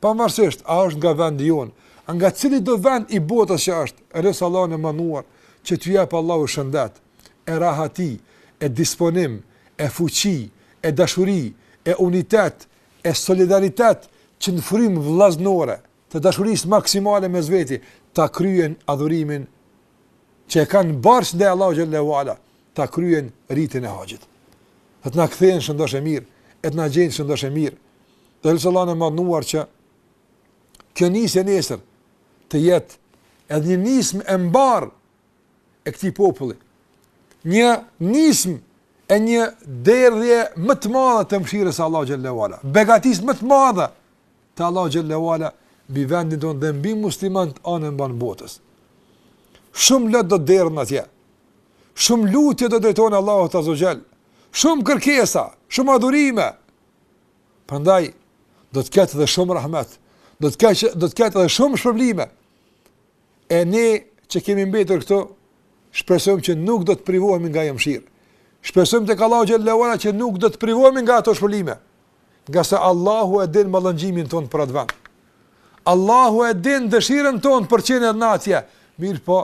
Pavarësisht a është nga vendi jonë, a nga cili do vend i botës që është, e lus Allahun e madhnuar, që t'u jep Allahu shëndet, e rahati, e disponim, e fuqi, e dashuri, e unitet, e solidaritet, që në frymë vllaznore, të dashurisë maksimale mes veti, ta kryejnë adhurimin që e kanë borxh ndaj Allahu xhelle ue ala, ta kryejnë ritin e haxhit. Të na kthehen shëndosh e mirë, e të na gjejnë shëndosh e mirë, Dhe lus Allahun e madhnuar që kjo nisje nesër të jetë edhe një nismë e mbarë e këtij populli. Një nismë e një derdhje më të madhe të mëshirës së Allahut xhelle ue ala. Begatisë më të madhe të Allahut xhelle ue ala mbi vendin tonë dhe mbi muslimanët anembanë botës. Shumë lot do të derdhen atje. Shumë lutje do të drejtohen Allahut azze ue xhel. Shumë kërkesa, shumë adhurime, Prandaj do të ketë edhe shumë rahmet, do të ketë do të ketë edhe shumë shpërblime. E ne që kemi mbetur këtu, shpresojmë që nuk do të privohemi nga ajo mëshirë. Shpresojmë tek Allahu xhelle ue ala që nuk do të privohemi nga ato shpërblime. Ngase Allahu e din mallëngjimin tonë për atë vend. Allahu e din dëshirën tonë për me qenë atje. Mirëpo,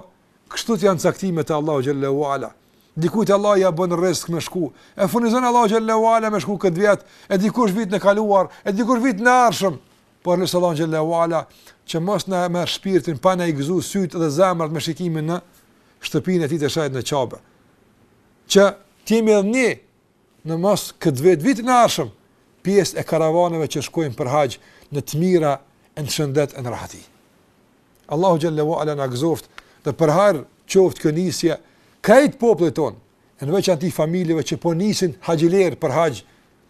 Kështu janë caktimet e Allahut xhelle ue ala. Dikujt Allahu ia bën risk me shku. E furnizon Allahu xhelle ue ala me shku këtë vit, e dikush vitin e kaluar, e dikush vitin e ardhshëm. Por e lus Allahun xhelle ue ala që mos na merr shpirtin pa na i gëzu sytë dhe zemrat me shikimin në shtëpinë e tij të shejtë në Qabe. Që të jemi edhe ne në mos këtë vit, vitin e ardhshëm, pjesë e karavaneve që shkojnë për haxh në të mira e në shëndet e në rahati. Allahu xhelle ue ala na gëzoftë dhe për hajr qoftë kjo nisje krejt popullit tonë, e në veçanti familjeve që po nisin haxhiler për haxh,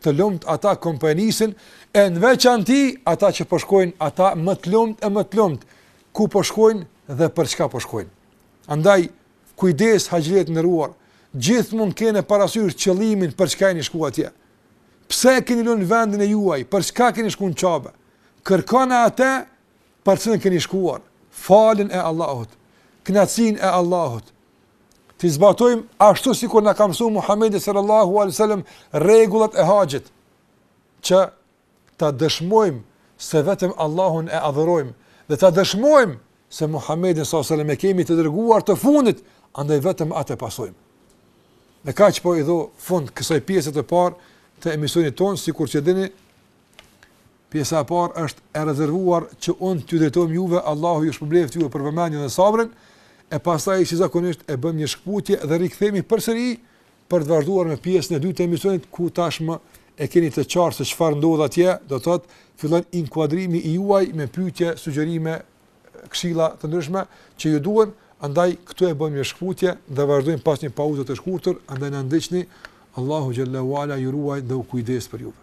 të lumtë ata që po i nisin e në veçanti ata që po shkojnë ata më të lumtë e më të lumtë ku po shkojnë dhe për çka po shkojnë. Andaj Kujdes haxhilerë të nderuar, gjithmonë keni parasysh qëllimin për çka keni shku atje. Pse e keni lënë vendin e juaj, për çka keni shku në Qabe? Kërkoni atë për çka keni shkuar, faljen e Allahut, kënaqësinë e Allahut. T'i zbatojmë ashtu sikur na ka mësuar Muhamedi sallallahu alaihi wasallam rregullat e haxhit që ta dëshmojmë se vetëm Allahun e adhurojmë dhe ta dëshmojmë se Muhamedin sallallahu alaihi wasallam e kemi të dërguar të fundit, andaj vetëm atë e pasojmë. Me kaq po i jap fund kësaj pjese të parë të emisionit tonë, sikur që dini, pjesa e parë është e rezervuar që unë t'ju drejtohem juve, Allahu ju shpërbleftë juve për vëmendjen dhe sabrin, e pastaj si zakonisht e bëjmë një shkputje dhe rikthehemi përsëri për të vazhduar me pjesën e dytë të emisionit ku tashmë e keni të qartë se çfarë ndodh atje, do të thotë fillon inkuadrimi juaj me pyetje, sugjerime, këshilla të ndryshme që ju duhen, andaj këtu e bëjmë një shkëputje dhe vazhdojmë pas një pauze të shkurtër, andaj na ndiqni, Allahu xhele ue ala ju ruajt dhe u kujdest për juve.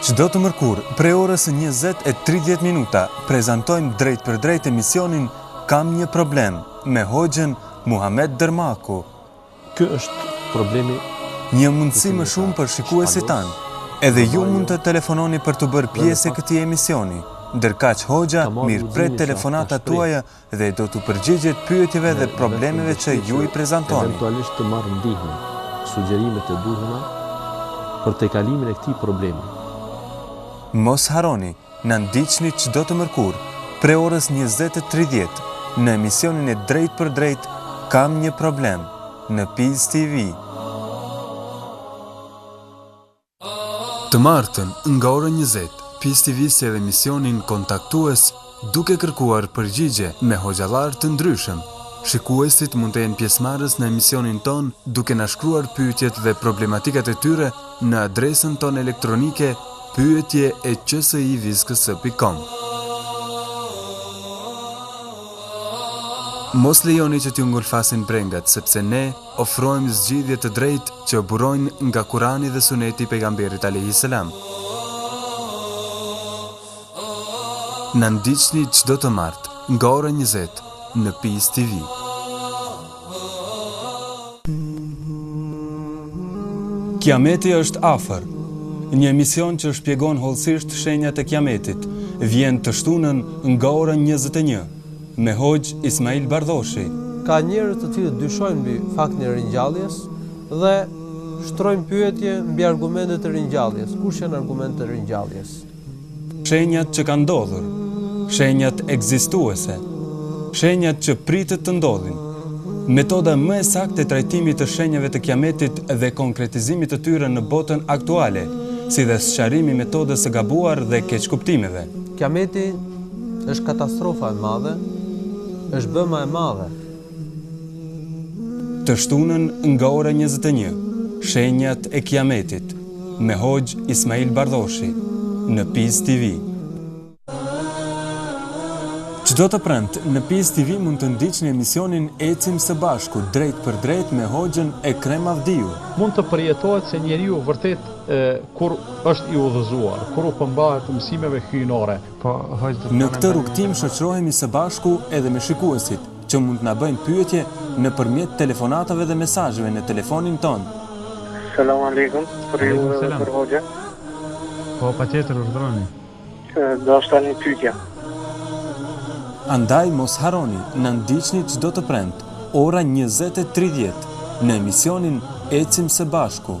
Çdo të mërkurë, prej orës njëzet e tridhjetë minuta, prezantojmë drejtpërdrejt emisionin Kam një problem me hoxhën Muhamed Dërmaku.
Ky është problemi
Një mundësi më shumë për shikuesit tanë. Edhe ju mund të telefononi për t'u bërë pjesë e këtij emisioni. Ndërkaq hoxha mirëpret telefonatat tuaja dhe do t'u përgjigjet pyetjeve dhe problemeve që ju i prezantoni.
Eventualisht të merrni edhe sugjerimet e duhura për tejkalimin e këtij problemi.
Mos harroni, na ndiqni çdo të mërkurë, prej orës 20:30, në emisionin e drejtpërdrejtë Kam një problem në Peace TV. Të martën, nga ora njëzet, Peace TV sjell emisionin kontaktues Duke kërkuar përgjigje me hoxhallarë të ndryshëm. Shikuesit mund të jenë pjesëmarrës në emisionin tonë duke na shkruar pyetjet dhe problematikat e tyre në adresën tonë elektronike pyetje@qsi-ks.com. Mos lejoni që t'ju ngulfasin brengat sepse ne Ofrojmë zgjidhje të drejta që burojnë nga Kurani dhe Suneti i Pejgamberit alejhi selam. Na ndiqni çdo të martë nga ora 20 në Peace TV. Kiameti është afër. Një emision që shpjegon hollësisht shenjat e kiametit. Vjen të shtunën nga ora 21. Me Hoxhë Ismail Bardhoshi.
Ka njerëz të cilët dyshojnë mbi faktin e ringjalljes dhe shtrojnë pyetje mbi argumentet e ringjalljes, kush janë argumentet e ringjalljes?
Shenjat që kanë ndodhur, shenjat ekzistuese, shenjat që pritet të ndodhin, metoda më e saktë e trajtimit të shenjave të Kiametit dhe konkretizimit të tyre në botën aktuale, si dhe sqarimi i metodës së gabuar dhe keqkuptimeve.
Kiameti Është katastrofa e madhe, është bëma e madhe.
Të shtunën nga ora njëzet e një, Shenjat e Kiametit me Hoxhë Ismail Bardhoshi në Peace TV. Çdo të premte në Peace TV mund të ndiqni emisionin Ecim së bashku drejtpërdrejt me Hoxhën Ekrem Avdiu.
Mund të përjetohet se njeriu vërtet kur është i udhëzuar, kur u përmbahet mësimeve hyjnore,
Në këtë rrugëtim shoqërohemi së bashku edhe me shikuesit, që mund të na bëjnë pyetje nëpërmjet telefonatave dhe mesazheve në telefonin tonë.
Selam alejkum, për ju dhe për hoxhën.
Po, patjetër,
urdhëroni. Desha ta një pytje.
Andaj mos harroni na ndiqni çdo të premte, ora 20.30, në emisionin Ecim së bashku.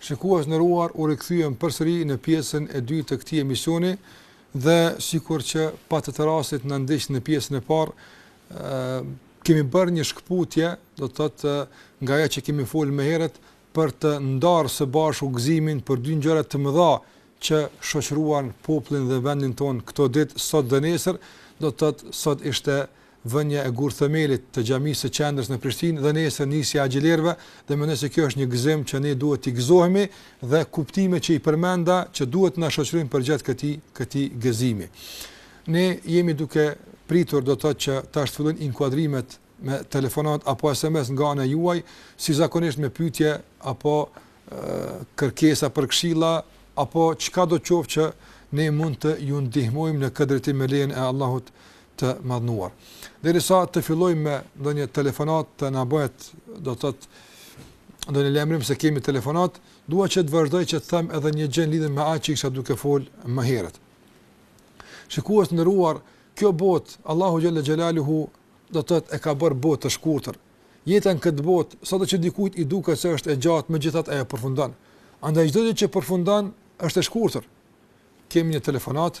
Shikues të nderuar, u rikthyem përsëri në pjesën e dytë të këtij emisioni dhe sikur që patët rastin të na ndiqni në pjesën e parë, kemi bërë një shkëputje, do të thotë nga ajo që kemi folur më herët për të ndarë së bashku gëzimin për dy gjëra të mëdha që shoqëruan popullin dhe vendin tonë këto ditë sot dhe nesër, do të thotë sot ishte vënia e gurëthemelit të Xhamisë së Qendrës në Prishtinë dhe nesër nisja e haxhilerëve dhe mendoj se kjo është një gëzim që ne duhet t'i gëzohemi dhe kuptimet që i përmenda që duhet të na shoqërojnë përgjatë këtij këtij gëzimi. Ne jemi duke pritur do të thotë që tash të fillojnë inkuadrimet me telefonatë apo SMS nga ana juaj, si zakonisht me pyetje apo kërkesa për këshilla apo çka do të qoftë që ne mund t'ju ndihmojmë në këtë drejtim me lejen e Allahut të madhnuar. Derisa të fillojmë me ndonjë telefonatë të na bëhet, do të thotë, ndonjë lajmërim se kemi telefonatë, dua që të vazhdoj që të them edhe një gjë në lidhje me atë që isha duke folë më herët. Shikues të nderuar, kjo botë, Allahu xhel-le xhelaluhu, do të thotë, e ka bërë botë të shkurtër. Jeta në këtë botë, sado që dikujt i duket se është e gjatë, megjithatë ajo përfundon. Andaj, çdo gjë që përfundon, është e shkurtër. Kemi një telefonat,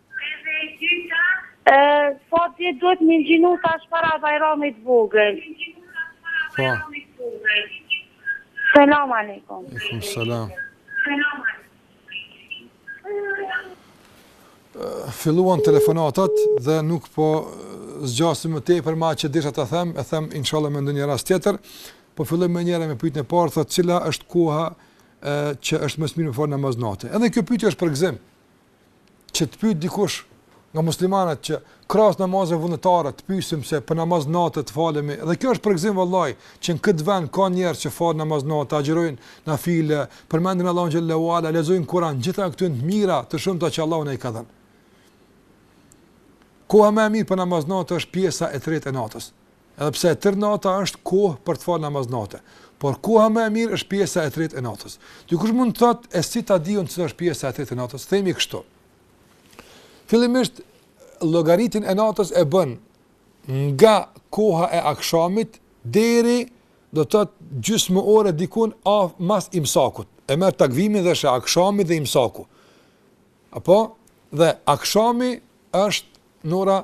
Po
ti duhet një gjinu tash para Bajramit të Vogël.
Po.
Selam aleikum.
Aleikum selam. Selam Filluan telefonatat dhe nuk po zgjasim më tepër me atë që desha të them, e them inshallah me ndonjë rast tjetër. Po fillojmë menjëherë me pyetjen e parë, thotë cila është koha e, që është më së miri të falim namaz nate. Edhe kjo pyetje është për gëzim. që të pyet dikush nga muslimanët që krahas namazeve vullnetare të pyesim se për namaz nate të falemi dhe kjo është për gëzim vallahi që në këtë vend ka njerëz që falin namaz nate, agjërojnë nafile, përmendin Allahun xhel-le ve ala, lexojnë Kur'an, gjitha këto janë të mira, të shumta që Allahu na i ka dhënë. Koha më e mirë për namaz nate është pjesa e tretë e natës. Edhe pse e tërë nata është kohë për të falë namaz nate, por koha më e mirë është pjesa e tretë e natës. Dikush mund të thotë, e si ta di unë cila është pjesa e tretë e natës? Themi kështu. Fillimisht llogaritin e natës e bën nga koha e akshamit deri do të thotë gjysmë ore dikun afër mas imsakut. E merr takvimin dhe sheh akshamin dhe imsakun. Apo dhe akshami është në ora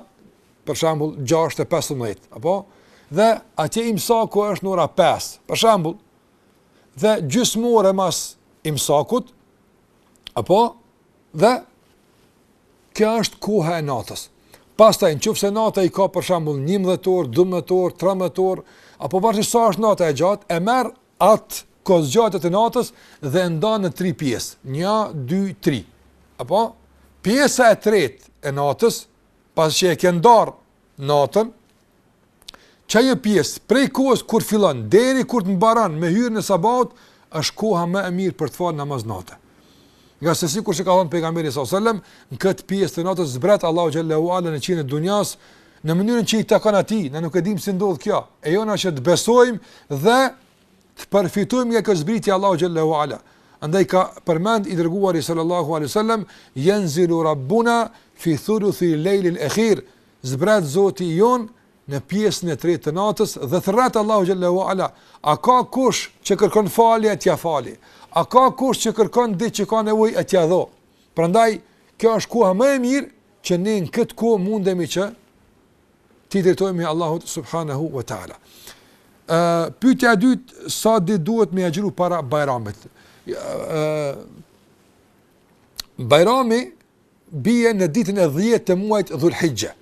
për shembull 6:15, apo dhe atje imsaku është në ora 5, për shembull. Dhe gjysmë ore mas imsakut, apo dhe kjo është koha e natës. Pastaj në qoftë se nata i ka për shembull 11 orë, 12 orë, 13 orë, apo varësisht sa është nata e gjatë, e merr Atë kohëzgjatje të natës dhe e ndan në tri pjesë, një, dy, tri. Apo? Pjesa e tretë e natës, pas që e ke ndarë natën, që ajo pjesë prej kohës kur fillon, deri kur të mbaron me hyrjen e sabahut, është koha më e mirë për të falë namaz nate. Ngase sikur që ka thonë pejgamberi s.a.s. në këtë pjesë të natës zbret Allahu xhelle ue ala në qiellin e dunjas në mënyrën që i takon atij, ne nuk e dimë si ndodh kjo, e jona është që të besojmë dhe të përfitojmë nga kjo zbritje e Allahut xhelle ue ala. Andaj ka përmend i dërguari sallallahu alaihi wasallam yanzilu rabbuna fi thuluthi al-layli al-akhir zbret Zoti jon në pjesën e tretë të natës dhe thrret Allahu xhelle ue ala a ka kush që kërkon falje e t'ia fali a ka kush që kërkon diçka që ka nevojë e t'ia dho prandaj kjo është koha më e mirë që ne në këtë kohë mundemi që t'i drejtohemi Allahut subhanahu wa taala. Ë pyetja e dytë, sa ditë duhet me agjëru para Bajramit? Ë Bajrami bie në ditën e 10 të muajit Dhulhixhe.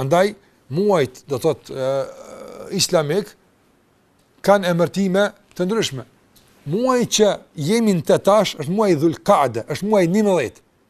Andaj muajt, do thot ë islamik kanë emërtime të ndryshme. Muaji që jemi në të tash është muaji Dhulkade, është muaji 11.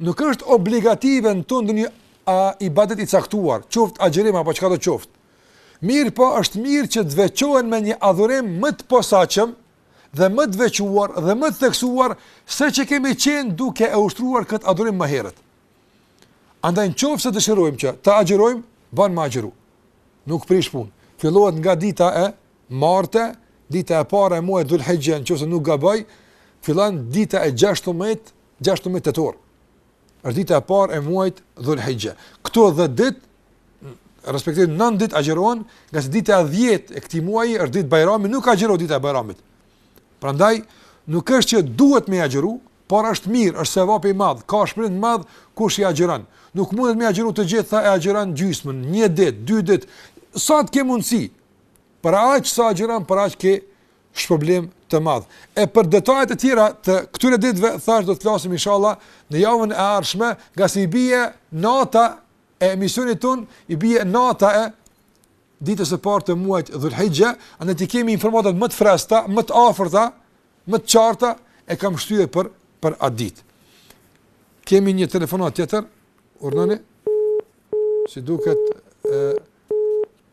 Nuk është obligative në të ndonjë ibadet i caktuar, qoftë agjërim apo çkado qoftë. Mirëpo është mirë që të veçohen me një adhurim më të posaçëm dhe më të veçuar dhe më të theksuar se ç'kemi qenë duke e ushtruar këtë adhurim më herët. Andaj në qoftë se dëshirojmë që të agjërojmë, ban me agjëru. Nuk prish punë. Fillohet nga dita e martë, dita e parë e muajit Dhulhixhe në qoftë se nuk gaboj, fillon dita e gjashtëmbëdhjetë 16 tetor është dita e parë e muajit Dhulhixhe. Këto 10 ditë, respektivisht 9 ditë agjërohen, nga se dita e 10 e këtij muaji është ditë Bajrami, nuk agjërohet dita e Bajramit. Prandaj nuk është që duhet me agjëru, por është mirë, është sevap i madh, ka shpërblim të madh kush i agjëron. Nuk mundet me agjëru të gjitha e agjëron gjysmën, një ditë, dy ditë, sa të ketë mundsi. Për aq sa agjëron, për aq ke Shpërblim të madh. E për detaje të tjera të këtyre ditëve thash do të flasim inshallah në javën e ardhshme, ngase i bie nata e emisionit tonë, i bie nata e ditës së parë të muajit Dhulhixhe, andaj t'i kemi informatat më të freskëta, më të afërta, më të qarta e kam shtyrë për për atë ditë. Kemi një telefonat tjetër, urdhnoni, si duket e,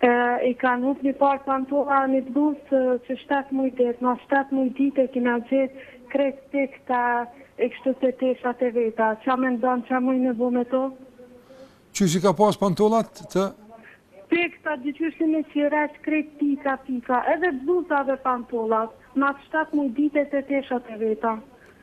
I kan hup ni par pantolla e ni bluz qe shtatë muj dit mas shtatë muj dit e kina gjet krejt pika e kshtu te teshat e veta ça mendon ça muj me bo me to?
Qysh i ka pas pantollat të.
Pika diqysh i meqirreq krejt pika pika edhe bluza edhe pantollat mas shtatë muj dit e
te teshat e veta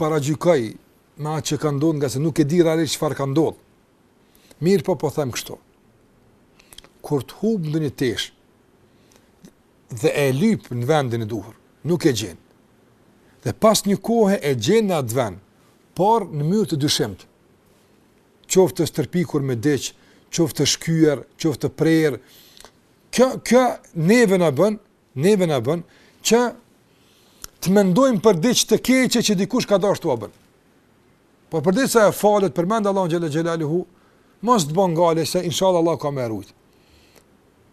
paragjykoj me atë që ka ndodhur, ngase nuk e di realisht çfarë ka ndodhur. Mirëpo po them kështu. Kur të hup ndonjë tesh dhe e lyp në vendin e duhur, nuk e gjen. Dhe pas një kohe e gjen në atë vend, por në mënyrë të dyshimtë. Qoftë të stërpikur me diç, qoftë të shkyer, qoftë të prerë. Kjo kjo neve na bën Neve na bën që të mendojmë për diç të keqe që dikush ka dashur t'ua bën. Po përderisa falet përmend Allahun xhelle xhelaluhu, mos të bën gajle se inshallah Allah ka me rujt.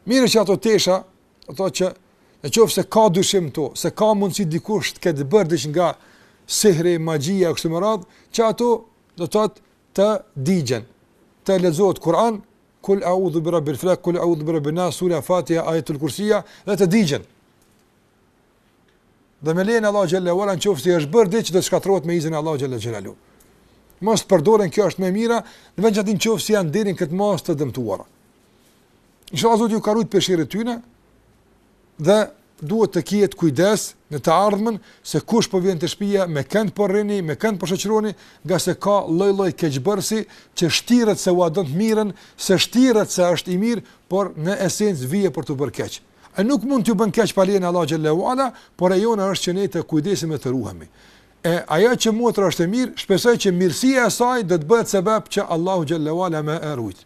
Mirë që ato tesha, ato që në qoftë se ka dyshim këtu, se ka mundësi dikush të ketë bërë diç nga sihri, magjia kështu me radhë, që ato duhet të digjen. Të lexohet Kur'an, Kul a'udhu bi rabbil falaq, kul a'udhu bi rabbin nas, sura Fatiha, ajetul kursija dhe të digjen. Dhe me lejen e Allahut xhelle ue ala në qoftë se është bërë diç do të shkatërrohet me iznin e Allahut xhelle xhelaluhu. Mos të përdoren kjo është më e mira, në vend të në qoftë se janë deri në këtë masë të dëmtuara. Inshallah Zoti ju ka rujt prej sherrit tyne, Dhe duhet të kihet kujdes në të ardhmen se kush po vjen te shpia, me kënd po rrini, me kënd po shoqëroheni, ngase ka lloj-lloj keqbërësi që shtiret se ua don të mirën, se shtiret se është i mirë, por në esencë vjen për të bërë keq. Ai nuk mund t'ju bën keq pa lejen e Allahut xhelle ue ala, por e jona është që ne të kujdesim dhe të ruhemi. E ajo që motra është e mirë, shpresoj që mirësia e saj do të bëhet sebeb që Allahu xhelle ue ala me e
rujt.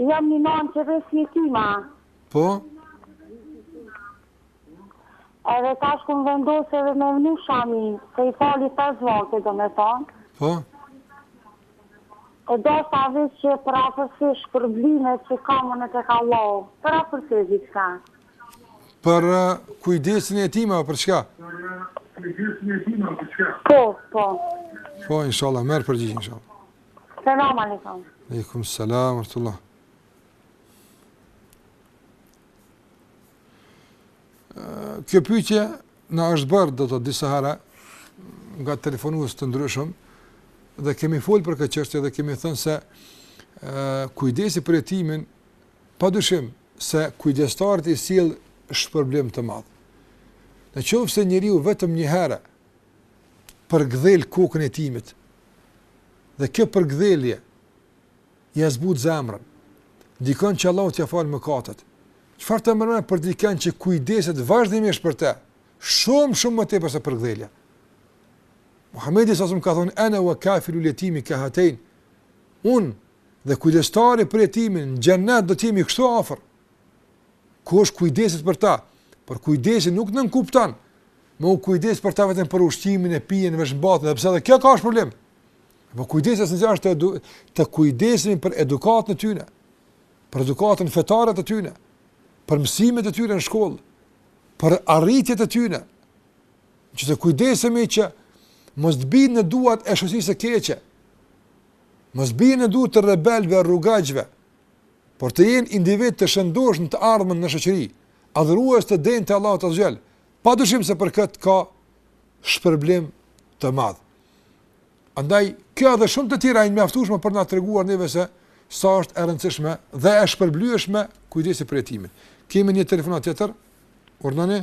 Jam një nanë që rris jetima.
Po.
Edhe tash kam vendos edhe me vnu shami, se i fali pesë vakte domethënë.
Po.
E deshta veq që përafërsisht shpërblimet që kam unë tek Allahu, përafërsisht diçka. Për kujdesin e jetimeve
për çka? Për kujdesin e jetimeve për çka?
Po, po.
Po, inshallah, merr përgjigje inshallah.
Selam aleikum.
Aleikum selam ورحمة Kjo pyetje na është bërë goxha disa herë nga telefonues të ndryshëm dhe kemi folë për këtë çështje dhe kemi thënë se kujdesi për jetimin padyshim se kujdestarit i sjell shpërblim të madh. Në qoftë se njeriu vetëm një herë përgdhel kokën e jetimit, Dhe kjo përgdhelje ia zbut zemrën. Ndikon që Allahu t'ia falë mëkatet. Çfarë të mendojmë për dikën që kujdeset vazhdimisht për te? Shumë, shumë më tepër se përgdhelja. Muhammedi a.s. ka thonë, ene ue kafilul jetimi kehatejn. Unë dhe kujdestari për jetimin, në xhennet do t'jemi kështu afër. Kush kujdeset për ta? Por kujdesi nuk nënkupton me u kujdes për ta vetëm për ushqimin e pijen, veshmbathjen, sepse edhe kjo ka shpërblim. Po kujdesi është të, edu, të kujdesemi për edukatën e tyre, për edukatën fetare të tyre, për mësimet e tyre në shkollë, për arritjet e tyre, që të kujdesemi që mos të binë në duat e shoqërisë së keqe, mos binë në duat të rebelëve, rrugaçëve, por të jenë individë të shëndoshë në të ardhmën në shoqëri, adhurues të denjë të Allahut azze ue xhel, pa dyshim se për këtë ka shpërblim të madh. Andaj, kjo edhe shumë të tjera janë mjaftueshme për na treguar neve se sa është e rëndësishme dhe e shpërblyeshme kujdesi për jetimin. Kemi një telefonat tjetër,
urdhnoni?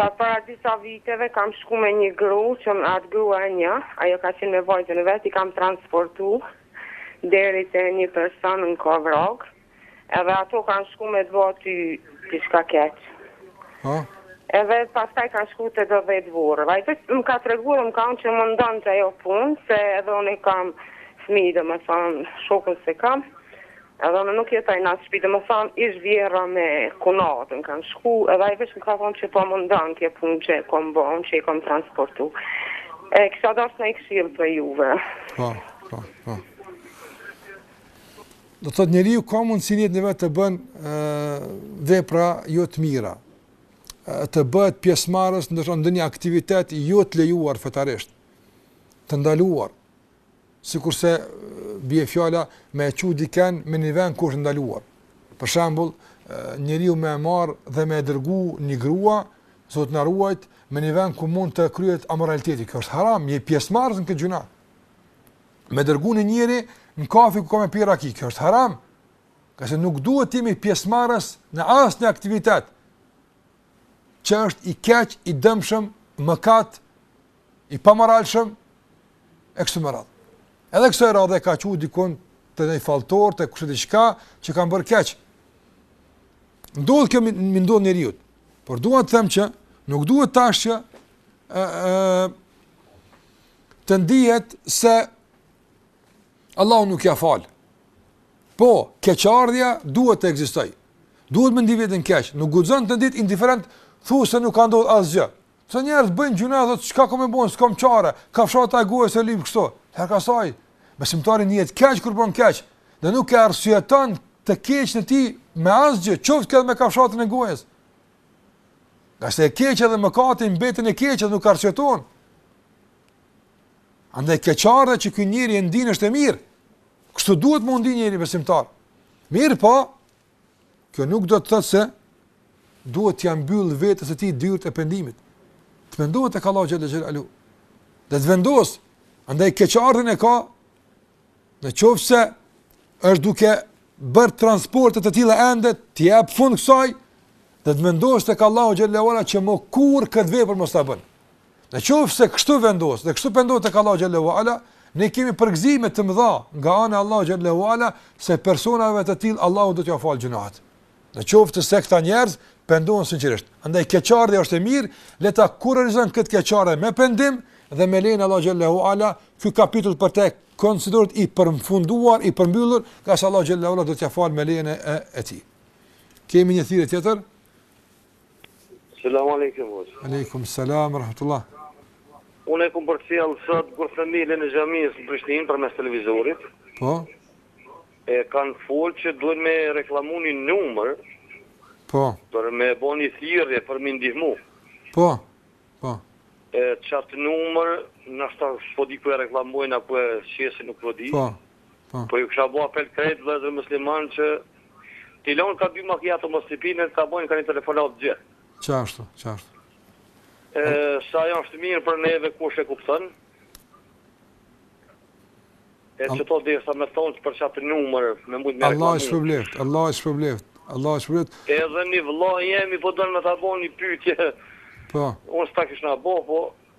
Tha para disa viteve kam shku me nji gru që me atë grua e njoh ajo ka qenë me vajzën e vet i kam transportu deri te nji person në kovrogë edhe ato kanë shku me të bo aty diçka
keq
edhe pastaj kanë shku te do dhjetë burrë ai vetë më ka tregu edhe më ka thonë që më ndan ajo punë se edhe unë i kam fëmijë domethënë shoqin s'e kam Edhe unë nuk jetoj në atë shpi domethënë ish vjehrra me kunatën kanë shku edhe ai veç më ka thonë që po më ndan kjo punë që kom bo unë që i kom transportu e kisha dashtë naj këshillë prej juve
po po po do të thotë njeriu ka mundësi në jetën e vet të bën vepra jo të mira të bëhet pjesëmarrës në ndonjë aktivitet jo të lejuar fetarisht të ndaluar sikurse bie fjala me e çu diken me një vend ku është ndaluar. Për shembull, njeriu me e marr dhe me e dërgu një grua, zot na ruajt, me një vend ku mund të kryhet amoraliteti. Kjo është haram, je pjesëmarrës në këtë gjynah. Me dërgu një njeri në kafe ku ka me pi raki, kjo është haram. Pse nuk duhet të jemi pjesëmarrës në asnjë aktivitet që është i keq, i dëmshëm, mëkat i pamoralshëm e kështu me radhë. Edhe kësaj radhe ka çu dikënd te një falltor të kështu diçka që ka bërë keq. Ndodh kjo me i ndodh njeriut. Por dua të them që nuk duhet tash që ë ë të ndihet se Allahu nuk ja fal. Po, keqardhja duhet të ekzistojë. Duhet me ndi veten keq, nuk guxon të ndihet indiferent, thua se nuk ka ndodhur asgjë. Sa njerëz bëjnë gjynah thotë çka kam me bë, s'kam çare. Kafshata e gojës e lyp kështu. Larg asaj. Besimtari ndihet keq kur bën keq. Dhe nuk e arsyeton të keqen e tij me asgjë, qoftë edhe me kafshatën e gojës. Ngase e keqja dhe mëkati mbeten e keqe edhe nuk arsyetohen. Andaj keqardhja që ky njeri e ndien është e mirë. Kështu duhet me u ndi njeriu besimtar. Mirëpo, Kjo nuk do të thotë se duhet t'ja mbyll vetes së tij dyert e pendimit. Të pendohet tek Allahu xhelle xhelaluhu. Dhe të vendos, andaj keqardhjen e ka në qoftë se është duke bërë transporte të tilla ende t'i jep fund kësaj dhe të vendos tek Allahu xhelle ue ala që më kurr këtë vepër mos ta bën. Në qoftë se kështu vendos, dhe kështu pendohet tek Allahu xhelle ue ala, ne kemi përgëzime të mëdha nga ana e Allahut xhelle ue ala se personave të tillë Allahu do t'ia fal gjynahet. Në qoftë se këta njerëz pendohen sinqerisht. Andaj keqardhja është e mirë, le ta kurorëzon këtë keqardhje me pendim dhe me lejen e Allahut xhelle ue ala, ky kapitull për të konsiderohet i përfunduar, i përmbyllur, ngase Allahu xhelle ue ala do t'ia fal me lejen e, e tij. Kemi një thirrje tjetër?
Selam alejkum
hoxhë. Alejkum selam rahmetullah.
Unë e kum përcjell sot gurthemelin e xhamisë në Prishtinë përmes televizorit.
Po.
E kanë folë që duhet me reklamu një numër.
Po.
Për me bo një thirrje për mi ndihmu.
Po. Po.
E qat numër, ndoshta s'po di ku e reklamojnë apo e shesin nuk po di.
Po. Po
ju kisha bo apel krejt vëllezër musliman që t'i lon ka dy makiato mos i pin edhe ta bojn ka një telefonat të gjith.
Qashtu, qashtu.
E se ajo është mirë për neve kush e kupton. E qëto deshta me thonë për qatë numër me mujtë me reklamu.
Allahu të shpërbleft, Allahu të shpërbleft, Allahu të shpërbleft.
Edhe një vlla i jemi po don me ta bo një pytje.
Po.
Unë s'ta kishna bo, po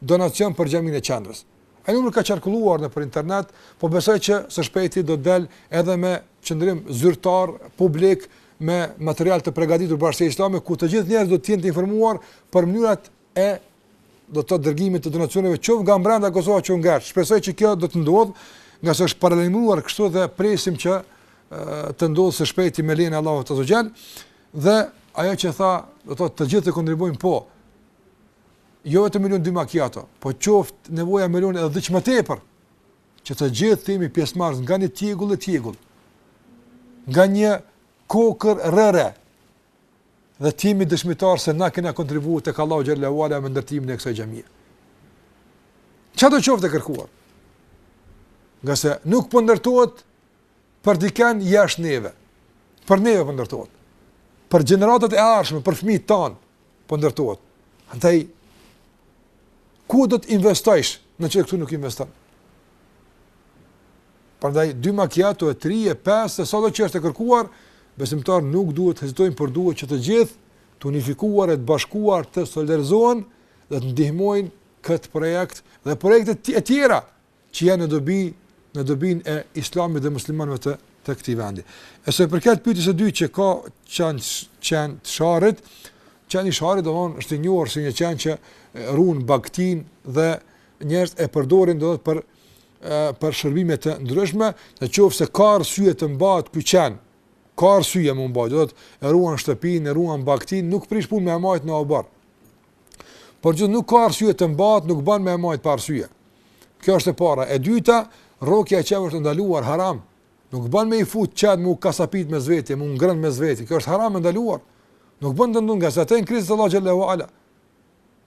donacion për xhaminë e qendrës. Ai numër ka qarkulluar nëpër internet, po besoj që së shpejti do të dalë edhe me qëndrim zyrtar publik me material të përgatitur Bashkësia Islame ku të gjithë njerëzit do të jenë të informuar për mënyrat e do të dërgimit të donacioneve qoftë nga brenda Kosovës qoftë nga jashtë. Shpresoj që kjo do të ndodhë, nga sa është paralajmëruar kështu dhe presim që të ndodhë së shpejti me lejen e Allahut azze ue xhel. Dhe ajo që tha, do të thotë të gjithë të kontribuojnë po. jo vetëm me lënë dy macchiato, po qoftë nevoja me lënë edhe diç më tepër, që të gjithë t'jemi pjesëmarrës nga një tjegull e tjegull, nga një kokërr rëre, dhe t'jemi dëshmitarë se na kena kontribuar te Allahu xhele ue ala në ndërtimin e kësaj xhamie. Qa të qoftë e kërkuar? Ngase nuk po ndërtohet për dikën jashtë neve, për neve po ndërtohet, për gjeneratat e ardhshme, për fmijt tanë, po ndërtohet. Andaj, ku do të investojsh në qe këtu nuk investon? Prandaj, dy makiato e tri e pesë e sado që është e kërkuar, besimtarët nuk duhet të hezitojnë, por duhet që të gjithë të unifikuar e të bashkuar të solidarizohen dhe të ndihmojnë këtë projekt dhe projektet e tjera që janë në dobi në dobinë e Islamit dhe muslimanëve të të këtij vendi. E sa i përket pyetjes së dytë që ka qen qen të Sharrit, qeni i Sharrit domthon është i njohur si një qen që ruan bagtinë dhe njerëzit e përdorin do të për për shërbime të ndryshme, në qoftë se ka arsye të mbahet ky qen, ka arsye me u mbajt, do të ruan shtëpinë, ruan bagtinë, nuk prish punë me e majt në oborr. Por nëse nuk ka arsye të mbahet, nuk bën me e majtë pa arsye. Kjo është e para. E dyta, rrokja e qenve është e ndaluar, haram. Nuk bën me i fut qentë m'u kasapit mes veti, m'u ngrën mes veti. Kjo është haram e ndaluar. Nuk bën të ndodhë ngase ata janë krijesa të Allahut xhele ue ala.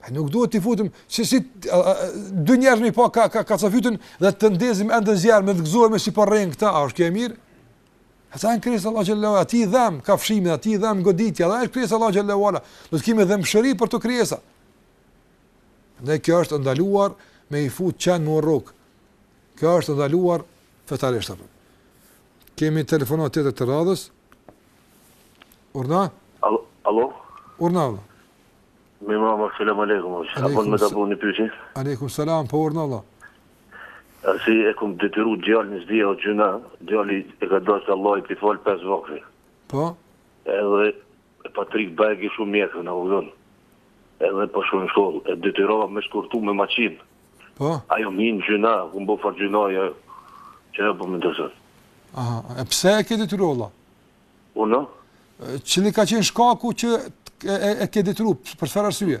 A nuk duhet t'i futim, si, si dy njerëz me i pa ka, ka, kacafyten dhe të ndezim ende zjarr, me u gëzuar me i pa si po rrehen këta, a është kjo e mirë? Ata janë krijesa të Allahut xhele ue ala, atij i dhemb kafshimi, atij i dhemb goditja, ata janë krijesa të Allahut xhele ue ala. Do të kemi dhembshuri për këto krijesa. Dhe kjo është e ndaluar me i fut qentë në rrokje. Kjo është e ndaluar fetarisht apo. Kemi telefonatë tjetër të radhës. Urdhno?
Alo? Alo?
Urdhno,
vlla. Imam, selam aleikum. A po muj ta bëj ni pyetje?
Aleikum selam, po urdhno, vlla.
Si e kom detyru djalin s'di a o gjynah, djali e ka dashtë Allahi t'i fal pesë vakte.
Po?
Edhe pat ni pak gishim mjekër, më kupton. Edhe po shkon në shkollë, e detyrova me e shkurtu me maqinë.
Po?
A thu m'u gjynah, kom bo farë gjynahi, qe po më intereson.
Aha, e pse e ke detyru vlla?
Unë?
Cili ka qenë shkaku që e, e, e ke detyru, për çfarë arsye?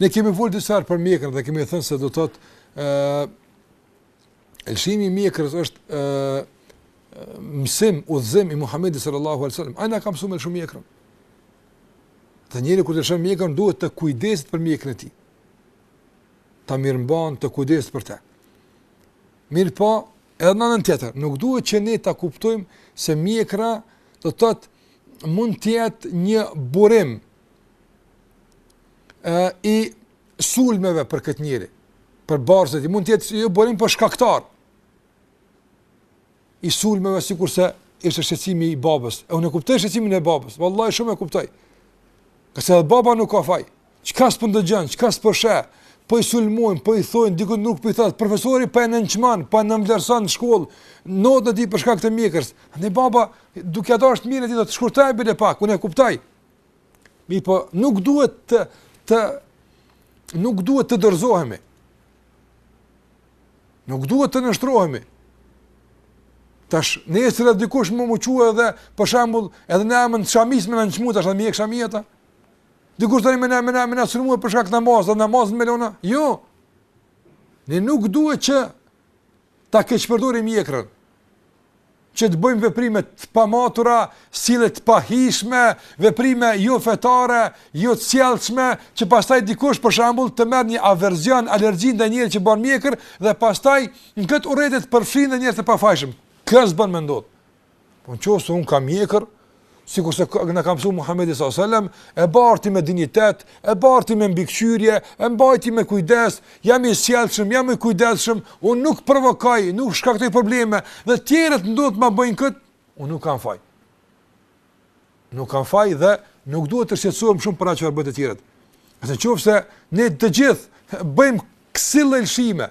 Ne kemi folë disa herë për mjekrën dhe kemi thënë se do të thotë e lëshimi i mjekrës është e, mësim, udhëzim i Muhammedi sallallahu alejhi ve sel-lem. Ai na ka msu me lëshu mjekrën. Dhe njeri kur të lëshon mjekrën duhet të kujdeset për mjekrën e tij. Ta mirëmban, të kujdeset për te. Mirëpo, edhe në anën tjetër, nuk duhet që ne ta kuptojmë se mjekra do të thotë mund të jetë një burim i sulmeve për këtë njeri, për bartësit, e mund të jetë jo burim po shkaktar, i sulmeve sikurse ishte shqetësimi i babës, e unë e kuptoj shqetësimin e babës, vallahi shumë e kuptoj, se edhe baba nuk ka faj, çka s'po ndëgjon, çka s'po sheh, po i sulmojnë, po i thojnë, dikun dikush po i thotë, profesori po e nënçmon, po e nënvlerëson në shkollë, notën e tij për shkak të mjekrës, e baba, duke thënë është mirë, e ti shkurtoje bile pak, unë e kuptoj, Mirpo nuk duhet të të nuk duhet të dorëzohemi. Nuk duhet të nënshtrohemi. Tash nesër edhe dikush me u çu edhe për shembull edhe në emën të shamisë me nënçmu tash me e hek shaminë ata. Dikush tani me na me na me na sulmu për shkak të namazit, namazin me lonë. Jo. Ne nuk duhet që ta keqpërdorim mjekrën, që të bëjmë veprime të pamatura, sjellje të pahijshme, veprime jo fetare, jo të sjellshme, që pastaj dikush për shembull të merr një averzion, alergji ndaj njerit që ban mjekër dhe pastaj në këtë urrejtje të përfshin dhe njerëz të pafajshëm. Kjo s'bën me ndodh. Po në qofë se unë kam mjekër, sikurse na ka msu Muhammedi s.a.s. e barti me dinjitet, e barti me mbikëqyrje, e mbajti me kujdes, jam i sjellshëm, jam i kujdesshëm, unë nuk provokoj, nuk shkaktoj probleme, dhe tjerët ndoshta ma bëjnë këtë, unë nuk kam faj. Nuk kam faj dhe nuk duhet të shqetsohem shumë për atë çfarë bëjnë të tjerët. Në qofë se ne të gjithë bëjmë kësi lëshime,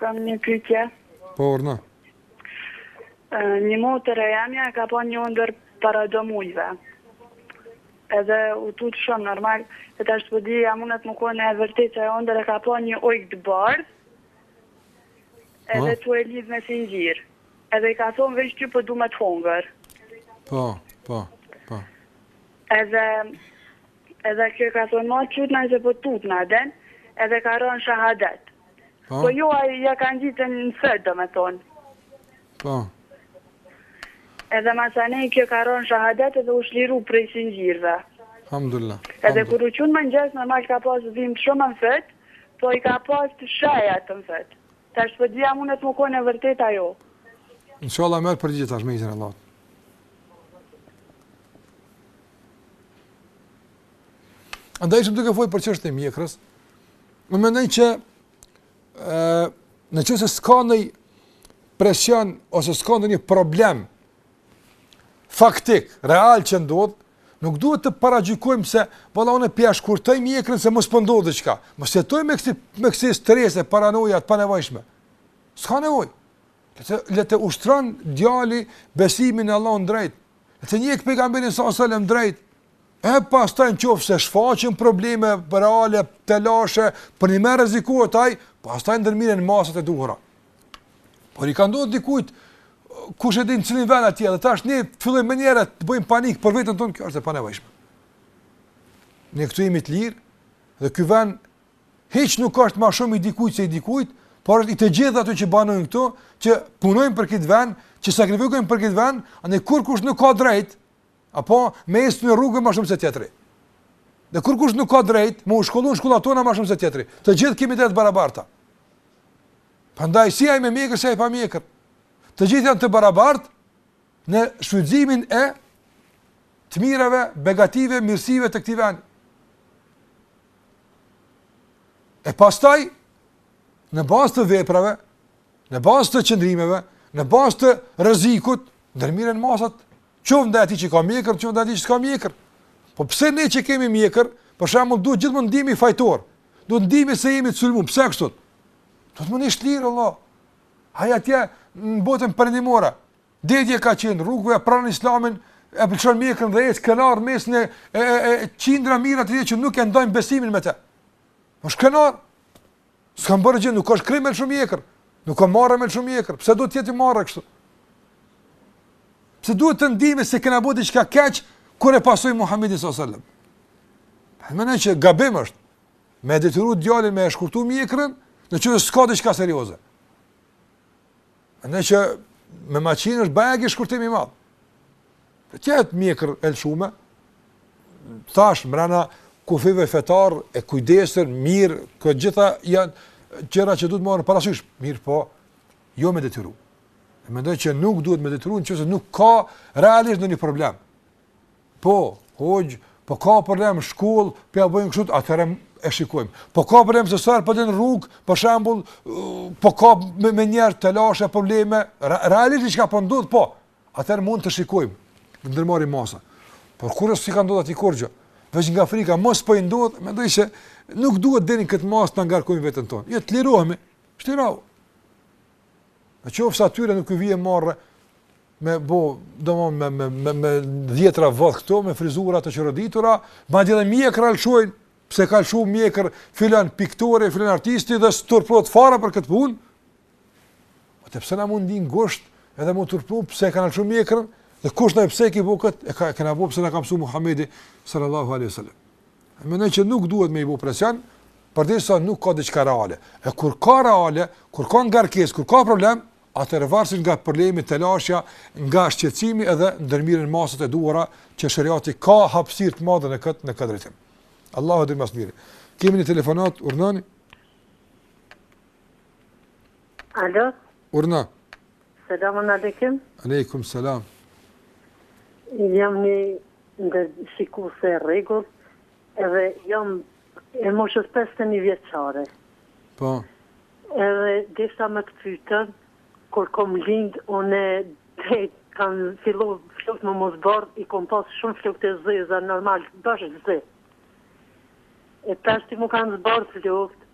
Kam një pyetje.
Po urna.
Një motër e jemja e ka pa një ëndërr para do mujve. Edhe u tutë shumë normal, e tash po di a mundet me kon e vërtetë se ajo ëndërr e ka pa një ujk të bardhë. Edhe tu e lidh me zinxhir. Edhe i ka thon veç ty po du me të hongër.
Po, po, po.
Edhe Edhe kjo ka thonë mos çutna se po tutna den edhe ka rënë shahadet
Po.
Po jo ai ja ka ngjitë në fyt domethënë.
Po.
Edhe masanej kjo ka rënë shahadet edhe u shliru prej zinxhirëve.
Elhamdulilah.
Edhe kur u çu n'mëngjes normal ka pas dhimbë shumë në fyt, po i ka pas shejat në fyt. Tash po di a mundet me kon e vërtetë a jo.
Inshallah merr përgjigje tash me izin e Allahut. Andaj ishim duke folë për çështje të mjekrës, mendoj që e, në qoftë se s'ka ndonjë presion ose s'ka ndonjë problem faktik, real që ndodh, nuk duhet të paragjykojmë se vallahi unë po ia shkurtoj mjekrën se mos po ndodh diçka. Mos jetojmë me këtë me këtë stres e paranoja të panevojshme. S'ka nevojë. Le të le të ushtron djali besimin në Allahun drejt, Të ndjek pejgamberin sa selam drejt e pastaj në qoftë se shfaqen probleme reale, telashe, përnjëmend rrezikohet ai, pastaj ndërmirren masat e duhura. Por i ka ndodhur dikujt kush e din cilin vend atje, dhe tash ne fillojmë menjëherë të bëjmë panik për veten tonë, kjo është e panevojshme. Ne këtu jemi të lirë dhe ky vend Hiç nuk është më shumë i dikujt se i dikujt, por është i të gjithë atyre që banojnë këtu, që punojnë për këtë vend, që sakrifikojnë për këtë vend, andaj kurkush nuk ka drejt as me ecë në rrugë më shumë se tjetri. Dhe kurkush nuk ka drejt me u shkollu n'shkollat tona më shumë se tjetri. Të gjithë kemi drejta t'barabarta. Prandaj si ai me mjekër, si ai pa mjekër. Të gjithë janë të barabartë në shfrytëzimin e të mirave, begative, mirësive të këtij vendi. E pastaj, në bazë të veprave, në bazë të qëndrimeve, në bazë të rrezikut, ndërmirren masat qoftë ndaj atij që ka mjekër, qoftë ndaj atij që s'ka mjekër. Po pse ne që kemi mjekër, për shembull, duhet gjithmonë të ndihemi fajtorë. Duhet të ndihemi se jemi të sulmuar, pse kështu? Duhet me u ndi t'lirë Allah. Ai atje në botën perëndimore, Deri dje ka qenë rrugëve, pranon islamin, e lëshon mjekrën dhe ecën krenar mes e, e, e qindra mijëra të tjerë që nuk e ndajnë besimin me të. Është krenar. S'ka bërë gjë, nuk është krim me lëshu mjekër. Nuk është marre me lëshu mjekër. Pse duhet të jetë marre kështu? Pse duhet të ndihemi se kena bërë diçka keq kur e pasojmë Muhamedin sallallahu alajhi wasallam? Mendoj që gabim është me detyru djalin me e shkurtu mjekrën, në qoftë s'ka diçka serioze. Mendoj që me maqinë është bajagi shkurtim i madh. Të jetë mjekër e lëshume, thashë mrena kufive fetarë, e kujdesur, mirë, këto të gjitha janë gjëra që duhet marrë parasysh, mirëpo, jo me detyru. E mendoj që nuk duhet me detyru në qoftë se nuk ka realisht ndonjë problem. Po, hoxhë, po ka problem n'shkollë, po ja bëjnë kështu, atëherë e shikojmë. Po ka problem se sa po del n'rrugë, për shembull, po ka me, me njerëz telashe probleme, realisht diçka po ndodh, po. Atëherë mund të shikojmë, të ndërmarrim masa. Por kur s'i ka ndodhur atij kurrë, veç nga frika mos po i ndodh, mendoj se nuk duhet deri në këtë masë ta ngarkojmë veten tonë. Jo të lirohemi. Shtirau. Në qoftë se atyre nuk i vjen marre me bo, domon me me me me dhjetra vathë këto me frizura të çroditura, madje edhe mjekrra lshojnë, pse ka lshu mjekër filan piktori, filan artisti dhe s'turpohet fare për këtë punë. Po ti pse me u ndi ngusht edhe me u turpu pse ke lshu mjekër dhe kush na pse ki bu kët e kena bu pse na ka mësu Muhamedi sallallahu alaihi wasallam. Unë mendoj që nuk duhet me i bu presion, përderisa nuk ka diçka reale. E kur ka reale, kur ka ngarkes, kur ka problem, atëherë varësisht nga problemi telashja, nga shqetësimi edhe ndërmirin masat e duhura që sheriati ka hapsir të madhe në këtë në këtë drejtim. Allahu e di ma s'miri. Kemi një telefonat, urdhnoni?
Alo?
Urdhno.
Selamu alejkum.
Alejkum Selam.
Jam një ndër shikuese e rregullt edhe jam e moshës 51 vjeçare.
Po.
Edhe desha me të pyet kur kom lind unë të fillu flokët me m'u zbardh, i kom pas shumë flok të zeza, normal, bash zi. E tashti mu kanë zbardh flokët,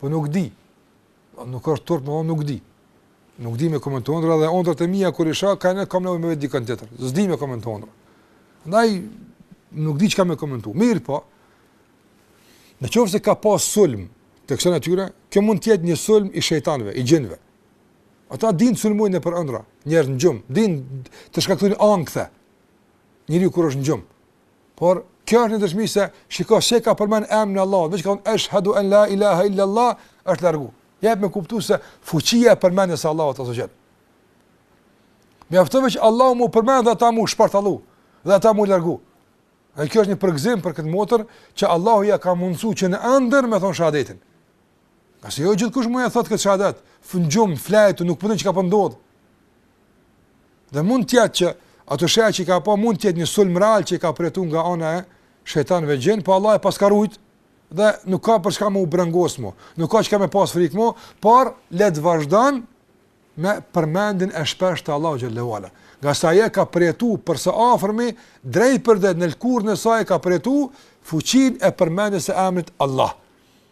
Po
nuk di. Po nuk është turp, po nuk di. Nuk di me komentuar ëndrra edhe ondrrat e mia kur i shoh kanë kam nevojë me dikënd tjetër. S'di me komentuar. Ndaj nuk di çka me komentuar. Mirëpo. Në qoftë se ka pas sulm të kësaj natyre, kjo mund të jetë një sulm i shejtanëve, i xhinëve. Ata dinë të sulmojnë nëpër ëndrra, njerëz në gjum, dinë të shkaktojnë ankthe. Njeri kur është në gjum. Por kjo është një dëshmi se shiko sa e ka përmend emrin e Allahut, veç ka thënë eshhadu an la ilaha illa Allah, është largu. Jep me kuptu se fuqia e përmendjes së Allahut xh.sh.. Mjafton veç Allahu m'u përmend dhe ata m'u shpartallu dhe ata m'u largu. Dhe kjo është një përgëzim për këtë motër që Allahu ja ka mundësu që në andërr me thonë shehadetin. Ngase jo gjithkush mund e thotë këtë shehadet, n'gjum, fjetun, nuk e di çka po ndodh. Po dhe mund të jetë që ato shenja që i ka pa, mund të jetë një sulm real që e ka përjetu nga ana e shejtanëve xhinë, po Allahu e paska rujtë, dhe nuk ka për çka me u brengos mo, nuk ka çka me pas frik mo, por le të vazhdon me përmendjen e shpeshtë të Allahut xhel-le ue ala. Ngase e ka përjetu për së afërmi, drejtpërdrejt në lëkurën e saj e ka përjetu, fuqin e përmendjes së emrit Allah.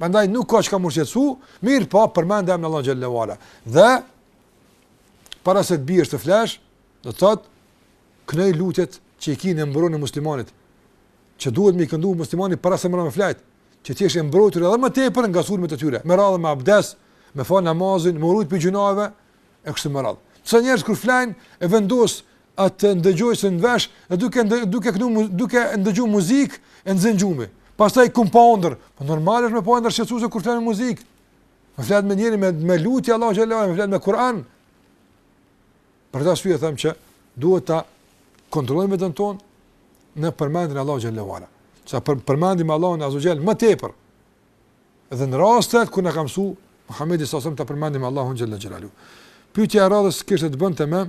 Prandaj nuk ka çka m'u shqetësu, mirëpo përmend emrin e Allahut xhel-le ue ala. Dhe para se të biesh të flesh, do të thotë këndoji lutjet që i ki në Mburojën e muslimanit, që duhet me i këndu muslimani para se me ra me fjet, që t'jesh e mbrojtur edhe më tepër nga sulmet e tyre, me ra dhe me abdes, me fal namazin, me u rujt prej gjynaheve, e kështu me radhë. Sa njerëz kur flajnë e vendos atë ndëgjojsen në vesh, e duke duke kënu duke ndëgju muzikë e zen gjumi. Pastaj kompounder, po normal është me pa ndër shqetësuese kur flenë muzikë. Me fjet me njëri me me lutje Allahu xhelalu, me fjet me Kur'an. Për ta shpjeguar them që duhet ta kontrollojmë veten tonë në përmendjen e Allahut xhelalu. Sa ta përmendim Allahun azza xhel më tepër Dhe në rastet kur na ka mësu Muhamedi salallahu alejhi ve selem ta përmendim Allahun xhele xhelaluhu. Pyetja e radhës kishte të bënte me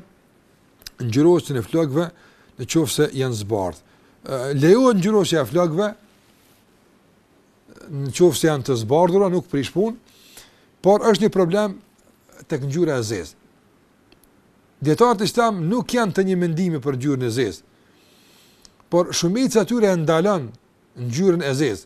ngjyrosjen e flokëve në qoftë se janë zbardh. Lejohet ngjyrosja e flokëve në qoftë se janë të zbardhura, nuk prish punë, por është një problem tek ngjyra e zezë. Dietarët islam nuk janë të një mendimi për ngjyrën e zezë. Por shumica e tyre e ndalon ngjyrën e zezë,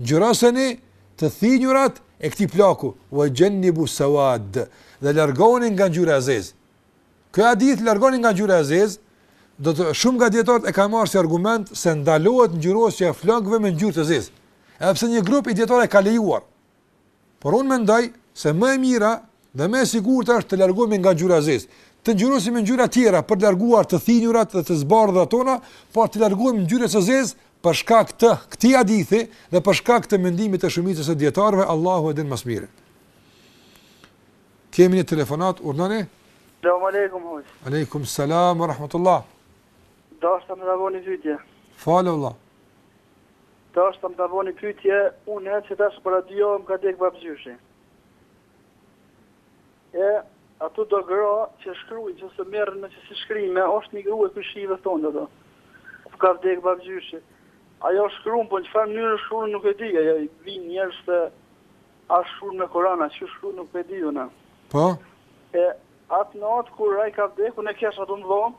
Ngjyroseni të thinjurat e këtij plaku, wa xhenibu sawad, dhe largohuni nga ngjyra e zezë. Ky hadith largoni nga ngjyra e zezë, do të shumë nga dietarët e kanë marrë si argument se ndalohet ngjyrosja e flokëve me ngjyrë të zezë. Edhe pse një grup i dietarëve e ka lejuar, Por unë mendoj se më e mira dhe më e sigurta është të largohemi nga ngjyra e zezë. Të ngjyrosim me ngjyra tjera për të larguar të thinjurat dhe të zbardhurat tona, por të largohemi ngjyrës së zezë për shkak të këtij hadithi dhe për shkak të mendimit të shumicës së dietarëve, Allahu e din më së miri. Kemi një telefonatë, urdhëroni?
Selam aleikum hoxh.
Aleikum selam ve rahmetullah.
Deshta me ta bo ni pyetje.
Falë Allah.
Deshta me ta bo ni pyetje unë që tash për radio më ka dek babgjyshi. E ato do gra që shkruajnë që se merren me çështje shkrime, është një grua ky shihe i thonë ato. Më ka dek babgjyshi. Ajo shkruan po në çfarë mënyrë shkruan nuk e di, ajo i vin njerëz se a shkruan me Kur'an, a qysh shkruan nuk e di unë.
Po.
E atë natë kur ai ka vdekur unë kesh aty më vonë,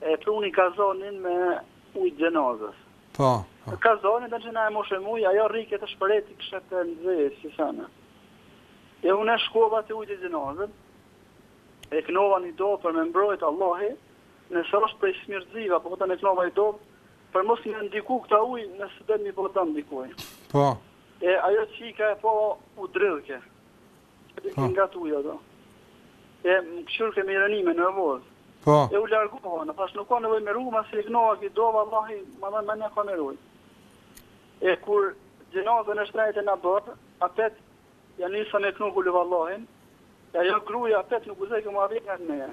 E pruni kazanin me ujë t'xhenazes.
Po, po.
Kazani dhe që na e moshe muj, ajo rri këtë shpëret i kështë të nëzëjë, si thënë. E unë shkova te ujtë e xhenazes, e knova një dua për me mbrojt Allahu, nëse është prej smirëziva, po këta e knova ni dua, për mos me ndiku kta ujë, nëse dhe një po të ndikoj.
Po.
E ajo qika e u dridhke. Po. Nga kjo dua. E më këshur kemi rënime në voz.
Po.
E u largova, unë thash nuk ka nevojë me u ru, masi e knova ni dua, Allahu i madh ka me më ru. E kur xhenazen e shtrejt e në bërë, apet, ja nisa me knu kulhuvallahin, e ajo gruja apet nuk guzoj me u avit ngat meje.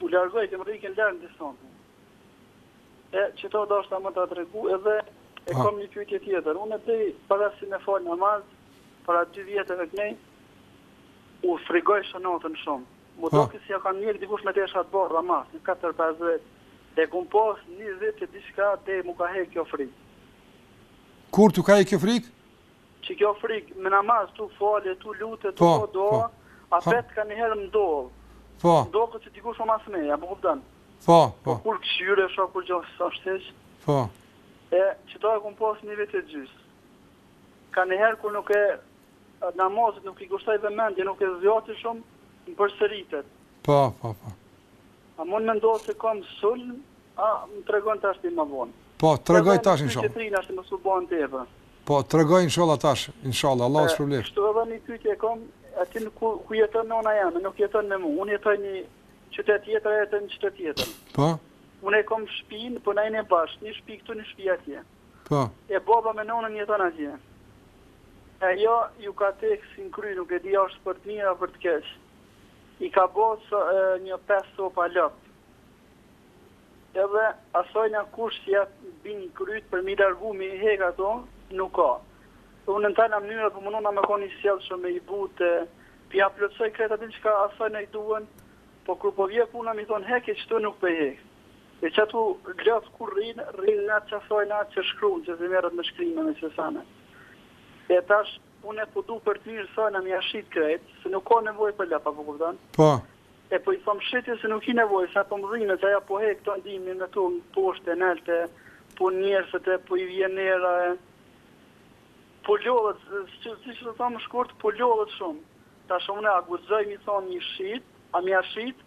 U largoj, me rri larg në distancë. E kta deshta me ta tregu edhe e po. kom një pyjtje tjetër. Unë e bëj, para se me falë namaz, Para dy vjetëve kënej, u frigojsha natën shumë. Mu doke si ja ka m'njek dikush me tesha të bardha mas, një katër pesë vetë. E kom pas një vit e diçka deri mu ka hek kjo frigë.
Kur tu ka hek kjo frigë?
Që kjo frigë, me namaz, tu fale, tu lute, tu
po,
po do, po.
a
po. apet kanjëherë më dollë.
Po.
Më doket si dikush më mas meje, më kuptan.
Po, po.
Po kur kshyrsha kurgjo s'ashtë
Po.
E, qeta e kom pas një vit e gjysë. Kanjëherë kur nuk e namazit nuk i kushtoj vëmendje, nuk e zgjati shumë, më përsëritet.
Po, po, po.
A mund me ndodh se kam sulm, a më tregon tash ti ma vonë.
Po, të tregoj tash, inshallah.
Tash ti më su banë të ebë.
Po, të tregoj, inshallah, tash, inshallah s'është problem.
Kështu edhe një pytje e kom, atje ku, ku jeton nona jeme, nuk jeton me mu. Unë jetoj n'një qytet tjetër, jeton n'një qytet tjetër.
Po?
Unë e kom shpinë, po na jena bashkë, një shpi këtu, një shpi atje.
Po.
E baba me nënën jeton atje. E ajo ju ka tek si në kry, nuk e di a është për të mirë a për të keq. I ka bo so, e, një pesë copa lopë. Edhe asajna kush s'ja bin n'kryt për mi largu mi hek ato, nuk ka. Dhe unë në tana mënyrat po mundohna me kon i sjellshëm e i butë, pi ja plotësoj krejt atë çka asajna i duhen, po kur po vje puna mi thon heki qeto nuk po i hek. E qatu ngat kur rrin, rrin në atë ça thojnë atë që shkruan që si merret me shkrimeve që thane. E tash une po du per të mirë t'sajna me ja shit krejt, se nuk ka nevojë për lopë, a po kupton?
Po.
E po i thom shiti se nuk ki nevojë, se po m'dhimet ajo po hek kto n'dimën me to poshtë e nalt e po njersitet po i vjen era e po lodhet siç siç të thom shkurt po lodhet shumë. Tash une a guxoj mi thon mi shit, a me
ja shit,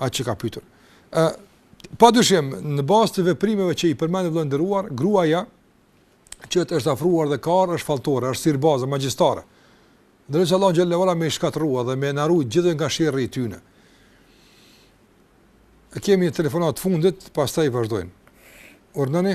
Ai që ka pyetur. Ë padyshim në bazë të veprimeve që i përmend vëllai i nderuar, gruaja që të është afruar dhe ka është falltore, është sihirbaze, magjistare. Dhe lusim Allahun xhele ve ala me i shkatrru dhe me na ru gjithë nga sherri i tyne. E kemi një telefonatë të fundit, pastaj
vazhdojmë. Urdhnoni.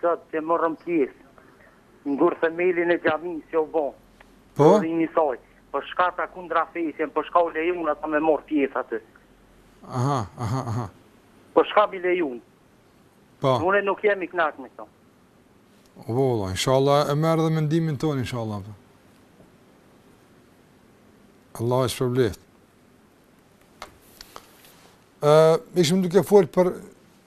Sot që morëm pjesë n'gurthemelin e xhamisë që u bo
Po.
përurimi i saj, po shka ata kundra fesë janë, për çka u lejun ata me marr pjesë aty?
Aha, aha, aha.
Po shka mi lejun?
Po.
Une nuk jom i kënaq me këto.
O po valla, inshallah e merr dhe mendimin tonë inshallah. Po. Allahu të shpërbleftë. Ë, uh, ishim duke fol për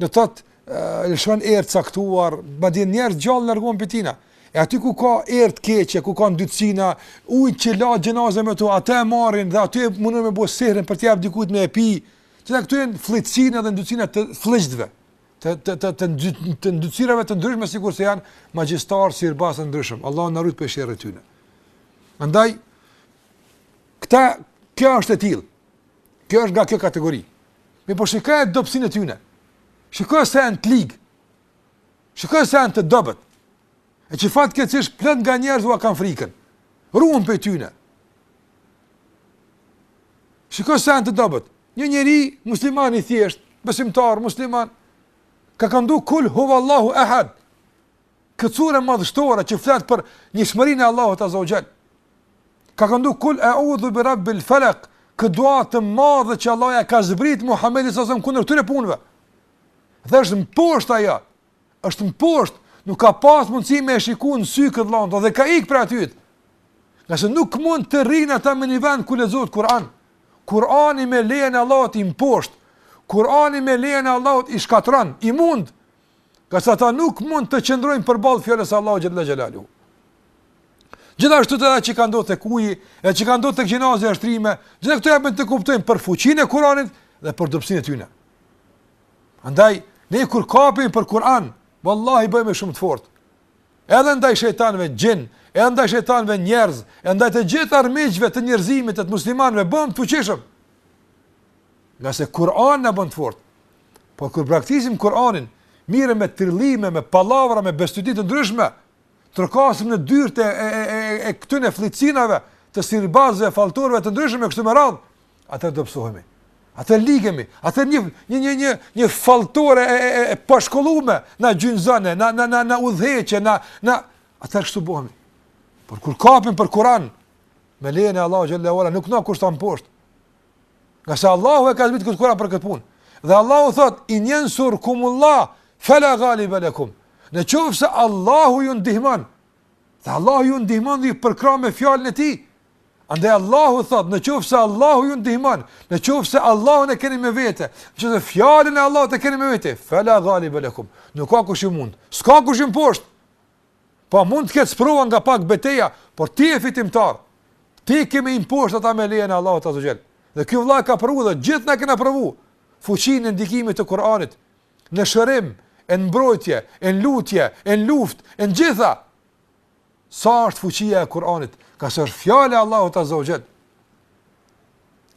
Do të thotë, lëshon erë të caktuar, madje njerëzit e gjallë largohen prej tyne. E aty ku ka erë të keqe, ku ka ndytësina, ujët që lan xhenazen me to, atë e marrin dhe aty mundohen me bo sehrin për t'ia jap dikujt me e pi. Do të thotë këto janë flliqsina dhe ndytësina të flliqtëve, të të të të të ndytësirave të ndryshme sikurse janë magjistarë sihirbazë të ndryshëm. Allahu na ruajt prej sherrit të tyre. Andaj këta kjo është e tillë. Kjo është nga kjo kategori. Mirëpo shikoje dobësinë e tyne. Shiko se janë të ligë. Shiko se janë të dobët. E që fatkeqësisht plot nga njerëzit ua kanë frikën. Ruhen prej tyne. Shiko se janë të dobët. Një njeri musliman i thjeshtë, besimtar, musliman, ka këndu kul huvallahu ehad. Kët sure madhështore që flet për njëshmërin e Allahut azze ue xhel. Ka këndu kul eudhu bi rabbil felek, këtë dua të madhe që Allahu ia ka zbrit Muhammedit salallahu alejhi ue selem kundër këtyre punëve. Dhe është mposht ajo, është mposht, nuk ka pas mundësi me e shiku në sy këtë vlla edhe ka ikë prej atyhit. Ngase nuk mund të rrinë ata në një vend ku lexohet Kur'an. Kur'ani me lejen e Allahut i mposht. Kur'ani me lejen e Allahut i shkatrron, i mund. Ngase ata nuk mund të qëndrojnë përballë fjalës së Allahut xhel-le xhelaluhu. Gjithashtu të dhe që ka ndodhë te uji, e që ka ndodhë te xhenazja e shtrime, gjithë këto japin të kuptojmë për fuqinë e Kuranit dhe për dobësinë e tyne. Andaj, ne kur kapemi për Kuran, vallahi bëhemi shumë të fortë. Edhe ndaj shejtanëve xhin, edhe ndaj shejtanëve njerëz, edhe ndaj të gjithë armiqve të njerëzimit e muslimanëve bëhemi të fuqishëm. Ngase Kur'ani na bën të fortë. Por kur braktisim Kur'anin, merremi me trillime, me pallavra, me bestytni të ndryshme, trokasim në dyert e e e e, e këtyne flliqsinave të sihirbazëve, falltorëve të ndryshëm e kështu me radhë, atëherë dobësohemi. Atëherë ligemi, atëherë një një një një një falltore e e e pashkollume, na gjunjëzon, na na na na udhëheqë, na na atëherë kështu bëhemi. Por kur kapemi për Kur'an, me lejen e Allahut xhel-le ue ala nuk ka kush t'na mposht. Ngase Allahu e ka zbrit këtë Kur'an për këtë punë. Dhe Allahu thot, in jensurkumullahu, fela galibe lekum. Në qoftë se Allahu ju ndihmon, dhe Allahu ju ndihmon dhe ju përkrah me fjalën e tij, Andaj Allahu thot, në qoftë se Allahu ju ndihmon, në qoftë se Allahun e keni me vete, në qoftë se fjalën e Allahut e keni me vete, fela galibe lekum. Nuk ka kush ju mund. S'ka kush ju mposht. Po mund të ketë sprova nga pak beteja, por ti je fitimtar. Ti ke me i mposht ata me lejen e Allahut azze ue xhel. Dhe ky vëlla e ka provu dhe gjithë na kena provu fuqinë e ndikimit të Kur'anit në shërim, e në mbrojtje, e në lutje, e në luftë, e në gjitha. Sa është fuqia e Kur'anit, ngase është fjala e Allahut azze ue xhel.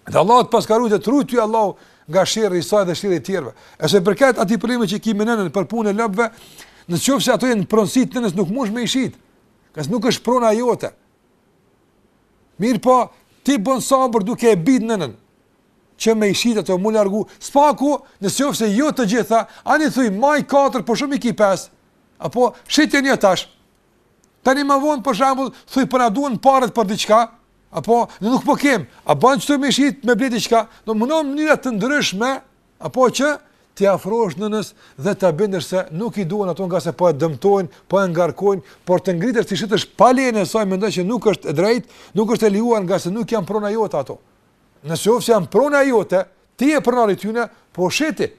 Dhe Allah të paska rujt e të rujt ty Allah nga sherri i saj dhe sherri i tjerëve. E sa i përket atij problemi që e ki me nënën për punë e lopëve, në qoftë se ato janë pronësi e nënës nuk mush me i shit, ngase nuk është prona jote. Mirëpo, ti bën sabër duke e bind nënën, që me i shit e me u largu, së paku në qoftë se jo të gjitha, ani thuj maj 4 po shumë i ki 5, apo shite një tash, Tani më vonë për shembull, thuj po na duhen paret për diçka, apo ne nuk po kemi, a bën qito me i shit me ble diçka, domethënë mënyra të ndryshme, apo që t'i afrohesh nënës dhe ta bindësh se nuk i duhen ato ngase po e dëmtojnë, po e ngarkojnë, por të ngritesh t'i shitësh pa lejen e saj mendoj që nuk është e drejtë, nuk është e lejuar ngase nuk janë prona jote ato. Në qoftë se janë prona jote, ti je pronari i tyne, po shiti.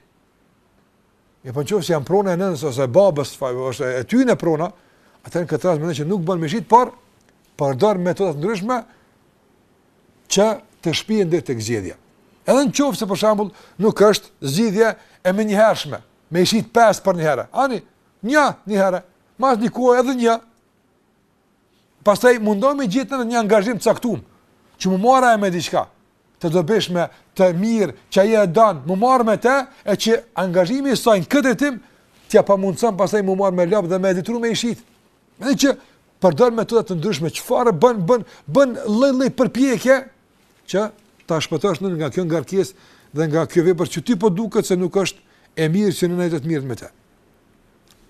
E po në qoftë se janë prona e nënës ose e babës, ose e tyne prona, atëherë në këtë rast mendoj që nuk bën me i shit, por përdor metoda të ndryshme që të shpien deri tek zgjidhja. Edhe në qoftë se për shembull nuk është zgjidhja e menjëhershme, me i shit pesë përnjëherë. Ani, një njëherë, mas një kohe edhe një, Pastaj mundohu me i gjet një angazhim të caktum, që me u marrë ajo me diçka, të dobishme, të mirë, që ajo e don, me u marrë me te, e që angazhimi i saj në këtë temë, t'ia pamundëson pastaj me u marrë me lopë dhe me e detyru me i shit. Domethënë përdor metoda të ndryshme, çfarë bën bën, bën, lloj-lloj përpjekje, që ta shpëtosh nënën nga kjo ngarkesë dhe nga kjo vepër që ty po të duket se nuk është e mirë që nëna jote të merret me te.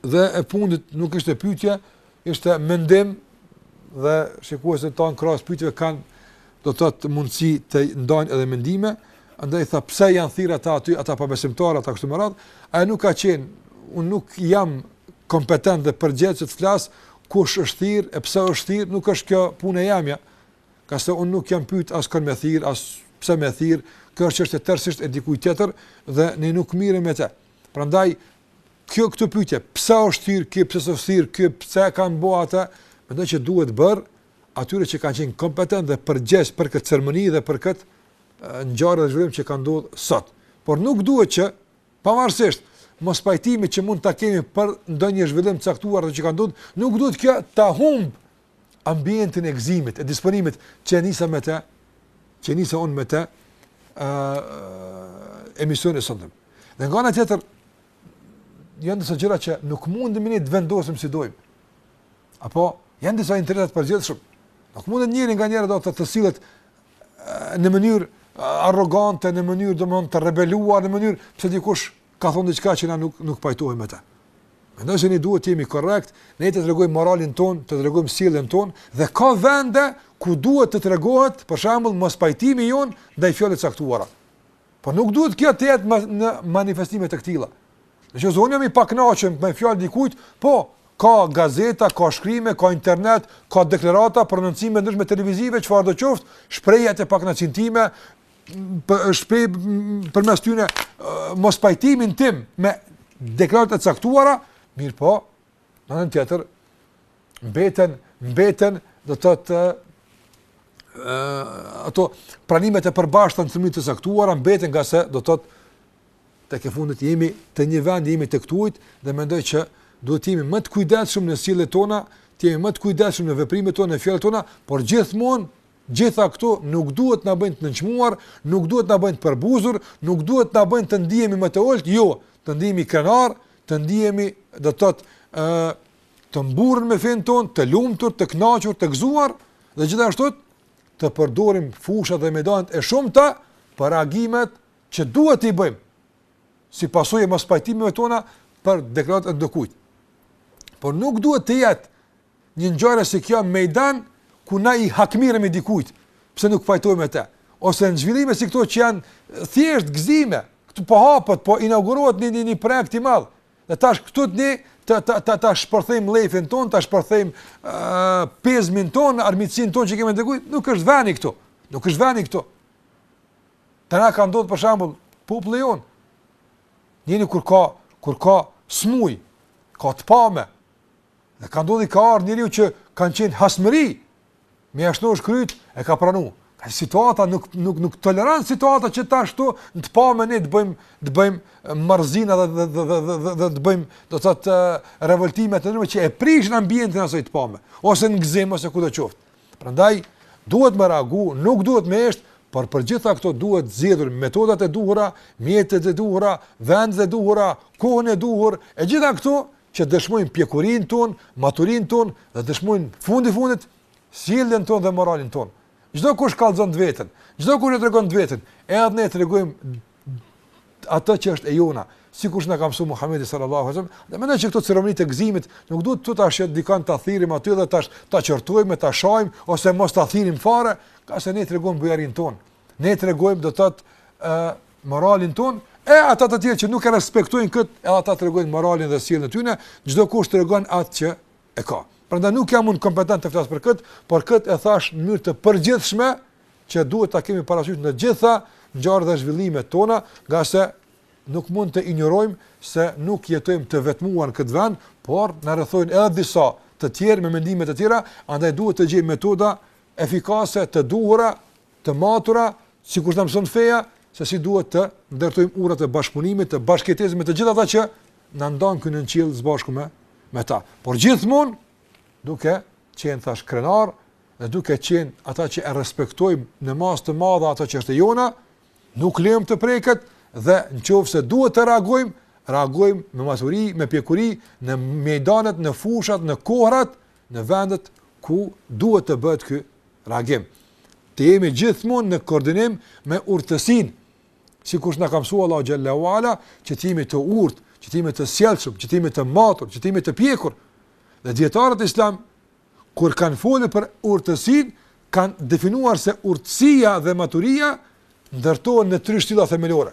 dhe e fundit nuk ishte pyetje, ishte mendim dhe shikuesit tanë krahas pyetjeve kanë do të thotë mundësi të ndajnë edhe mendime, andaj tha pse janë thirrë ata aty, ata pa besimtarë, ata kështu me radhë, ai nuk ka qenë, unë nuk jam kompetent dhe përgjegjës të flas kush është thirrë e pse është thirrë, nuk është kjo puna e jemja. Ngase unë nuk jam pyet as kënd me thirr, as pse me thirr, kjo është çështje tërësisht e dikujt tjetër dhe ne nuk merremi me të. Prandaj kjo këto pyetje, pse është thirr ky, pse është thirr ky, pse e kanë bo atë, mendoj që duhet bërë atyre që kanë qenë kompetentë dhe përgjegjës për këtë ceremoni dhe për këtë ngjarje dhe zhvillim që ka ndodhur sot. Por nuk duhet që pavarësisht mospajtimit që mund ta kemi për ndonjë zhvillim të caktuar që ka ndodhur, nuk duhet kjo ta humb ambientin e gëzimit, e disponimit, që e nisa me te, që e nisa unë me te, uh, emisionin e sontëm. Dhe nga ana tjetër, janë disa gjëra që nuk mundemi ne t'i vendosim si dojmë. Apo, janë disa interesa të përgjithshme. Nuk mundet njeri nganjëherë do të thotë të sillet në mënyrë arrogante, në mënyrë domethënë të rebeluar, në mënyrë pse dikush ka thonë diçka që na nuk nuk pajtohemi me të. Mendoj se ne duhet të jemi korrekt, ne të tregojmë moralin ton, të tregojmë sjelljen ton dhe ka vende ku duhet të tregohet, për shembull, mos pajtimi jon ndaj fjalës së caktuara. Po nuk duhet kjo të jetë në manifestime të këtilla. Në qoftë se nuk pajtohemi me fjalë dikujt, po, ka gazeta, ka shkrime, ka internet, ka deklarata, prononcime të ndryshme televizive, çfarëdo qoftë, shpreh pakënaqësinë time, shpreh përmes tyne mos pajtimin tim me deklaratat e caktuara, mirëpo, në anën tjetër mbeten mbeten do të thotë ato pranimet e përbashkëta në mënyrë të caktuara mbeten ngase do të thotë tek e fundit jemi të një vendi jemi tek tuajt dhe mendoj që duhet të jemi më të kujdesshëm në sjelljet tona, të jemi më të kujdesshëm në veprimet tona, në fjalët tona, por gjithmonë Gjithë këto nuk duhet të na bëjnë të nënçmuar, nuk duhet të na bëjnë të përbuzur, nuk duhet të na bëjnë të ndihemi më të ulët, jo, të ndihemi krenar, të ndihemi, do të thotë, ë të mburrën me fenë tonë, të lumtur, të kënaqur, të gëzuar dhe gjithashtu të përdorim fushat dhe mejdanet e shumta për reagimet që duhet t'i bëjmë si pasojë e mospajtimeve tona për deklaratat e dokujt. Por nuk duhet të jetë Një ngjarje si kjo mejdan ku na i hakmiremi dikujt, pse nuk pajtohemi me të, ose në zhvillime si këto që janë thjesht gëzime, këtu po hapet, po inaugurohet një një një projekt i madh. Dhe tash këtu të një të të të të shpërthejmë mllefin ton, të shpërthejmë uh, pezmin ton, armiqësin ton që kemi ndaj dikujt, nuk është veni këtu, nuk është veni këtu. Te na ka ndodhë për shembull, populli jonë, njeri kur ka, kur ka smuj, ka të pame, Dhe ka ndodhë i ka ardhë njeriu që kanë qenë hasmëri, me jashtë në është kryt, e ka pranu. Ka situata nuk, nuk, nuk toleron situata që tash tu në të pame ne të bëjmë, të bëjmë marrëzina dhe, dhe, dhe, dhe, dhe, dhe të bëjmë, do të thotë, revoltime të ndryshme që e prishin ambientin asaj të pame, ose në gzim, ose kudo qoftë. Prandaj, duhet me reagu, nuk duhet me heshtë, por për gjitha këto duhet zgjedhur metodat e duhura, mjetet e duhura, vendet e duhura, kohën e duhur, e gjitha këto që dëshmojnë pjekurinë tonë, maturinë tonë dhe dëshmojnë fundi fundit sjelljen tonë dhe moralin tonë. Çdokush kallzon të veten, çdokush e tregon të veten, edhe ne tregojmë atë që është e jona, sikur na ka mësuar Muhamedi sallallahu alaihi wasallam, dhe mendoj që këto ceremonitë e gëzimit nuk duhet të tash dikon ta thirrim aty dhe tash ta qortojmë, ta shajmë ose mos ta thirrim fare, ngase ne tregojmë bujarin ton, Ne tregojmë do të thotë ë moralin ton, e ata të tjerë që nuk e respektojnë kët, e ata tregojnë moralin dhe sjelljen e tyre, çdo kush tregon atë që e ka. Prandaj nuk jam unë kompetent të flas për kët, por kët e thash në mënyrë të përgjithshme që duhet ta kemi parasysh në gjitha ngjarjet dhe zhvillimet tona, gjëra që nuk mund të injorojmë se nuk jetojmë të vetmuar në këtë vend, por na rrethojnë edhe disa të tjerë me mendime të tjera, andaj duhet të gjejmë metoda efikase të duhura të matura, sikurse na mëson feja se si duhet të ndërtojmë urat e bashkëpunimit, të bashkëjetesës me të gjithë ata që ne ndajmë këtë qiell së bashku me me ta. Por gjithmonë duke qenë thash krenar dhe duke qenë ata që e respektojmë në masë të madhe atë që është e jona, nuk lejmë të preket dhe në qoftë se duhet të reagojmë, reagojmë me maturi, me pjekuri, në mejdanet, në fushat, në kohrat, në vendet ku duhet të bëhet kë reagim. Të jemi gjithmonë në koordinim me urtësinë, sikurse na ka mësuar Allahu xhelle ue ala, që të jemi të urtë, që të jemi të sjellshëm, që të jemi të matur, që të jemi të pjekur. Dhe dijetarët islam kur kanë folur për urtësinë, kanë definuar se urtësia dhe maturia ndërtohen në tri shtylla themelore.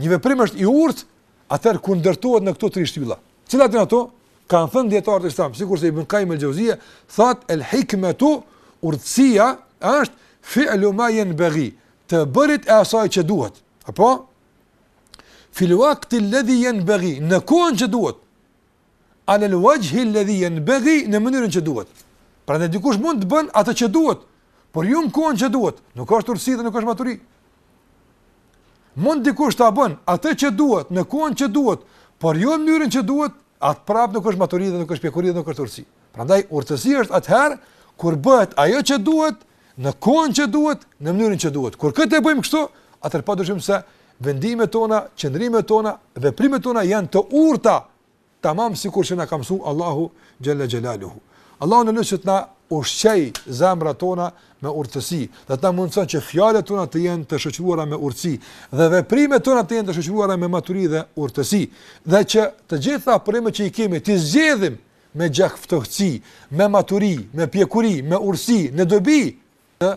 Një veprim është i urtë, atëherë kur ndërtohet në këto tri shtylla. Cilat janë ato? Kan thënë dijetarët islam, sikurse Ibn Qayyim al-Jauziyja, thot el hikmatu urtësia është fi'lu ma yanbaghi, të bërit e asaj që duhet. Apo? Fil waqti alladhi yanbaghi, në kohën që duhet. ala al-wajhi alladhi yanbaghi në mënyrën që duhet. Prandaj dikush mund të bën atë që duhet, por jo në kohën që duhet. Nuk është urtësi dhe nuk është maturi. Mund dikush ta bën atë që duhet në kohën që duhet, por jo në mënyrën që duhet, atë prapë nuk është maturi dhe nuk është pjekuri dhe nuk është urtësi. Prandaj urtësia është atëherë kur bëhet ajo që duhet në kohën që duhet, në mënyrën që duhet. Kur këtë e bëjmë kështu, atëherë padyshim se vendimet tona, qëndrimet tona, veprimet tona janë të urta, tamam sikur që na ka mësuar Allahu xhelle xhelaluhu. Allahun e lusim të na ushqej zemrat tona me urtësi, dhe të mundëson që fjalët tona të jenë të shoqëruara me urtësi dhe veprimet tona të jenë të shoqëruara me maturi dhe urtësi, dhe që të gjitha problemet që i kemi t'i zgjidhim me gjakftohtësi, me maturi, me pjekuri, me urtësi, në dobi të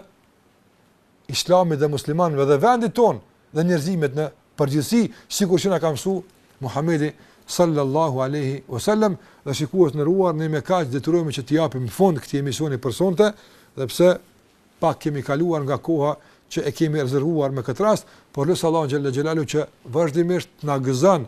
islamit dhe muslimanve dhe vendit tonë dhe njerëzimit në përgjithësi, sikur që na ka mësu Muhammedi sallallahu aleyhi wasallam dhe shikues të nderuar ne me kaq detyrohemi që t'i japim fund këtij emisioni për sonte edhe pse Pak kemi kaluar nga koha që e kemi rezervuar me këtë rast, por lus Allahun xhalla xhelalu që vazhdimisht të na gëzon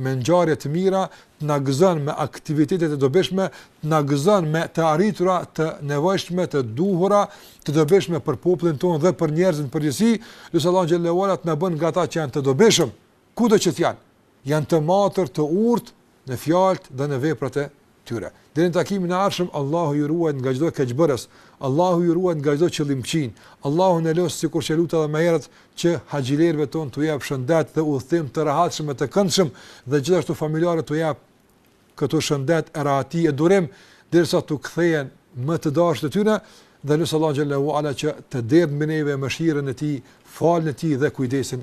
me ngjarje të mira, të na gëzon me aktivitete të dobishme, të na gëzon me të arritura të nevojshme, të duhura, të dobishme për popullin tonë dhe për njerëzit në përgjithësi, lus Allahun xhalla xhelalu të na bën nga ata që janë të dobishëm kudo që të janë, janë të matur, të urtë në fjalët dhe në veprat e tyre. Deri në takimin e ardhshëm, Allahu ju ruajt nga çdo keqbërës, Allahu ju ruajt nga çdo qëllimkeq. Allahun e lus sikur që luta edhe më herët që haxhilerëve ton t'u jap shëndet dhe udhëtim të rehatshëm e të këndshëm dhe gjithashtu familjarëve t'u jap këtu shëndet e rahati e durim derisa t'u kthehen më të dashurit e tyre dhe lus Allahun xhalla ue ala që të derdh mbi neve mëshirën e tij, faljen e tij dhe kujdesin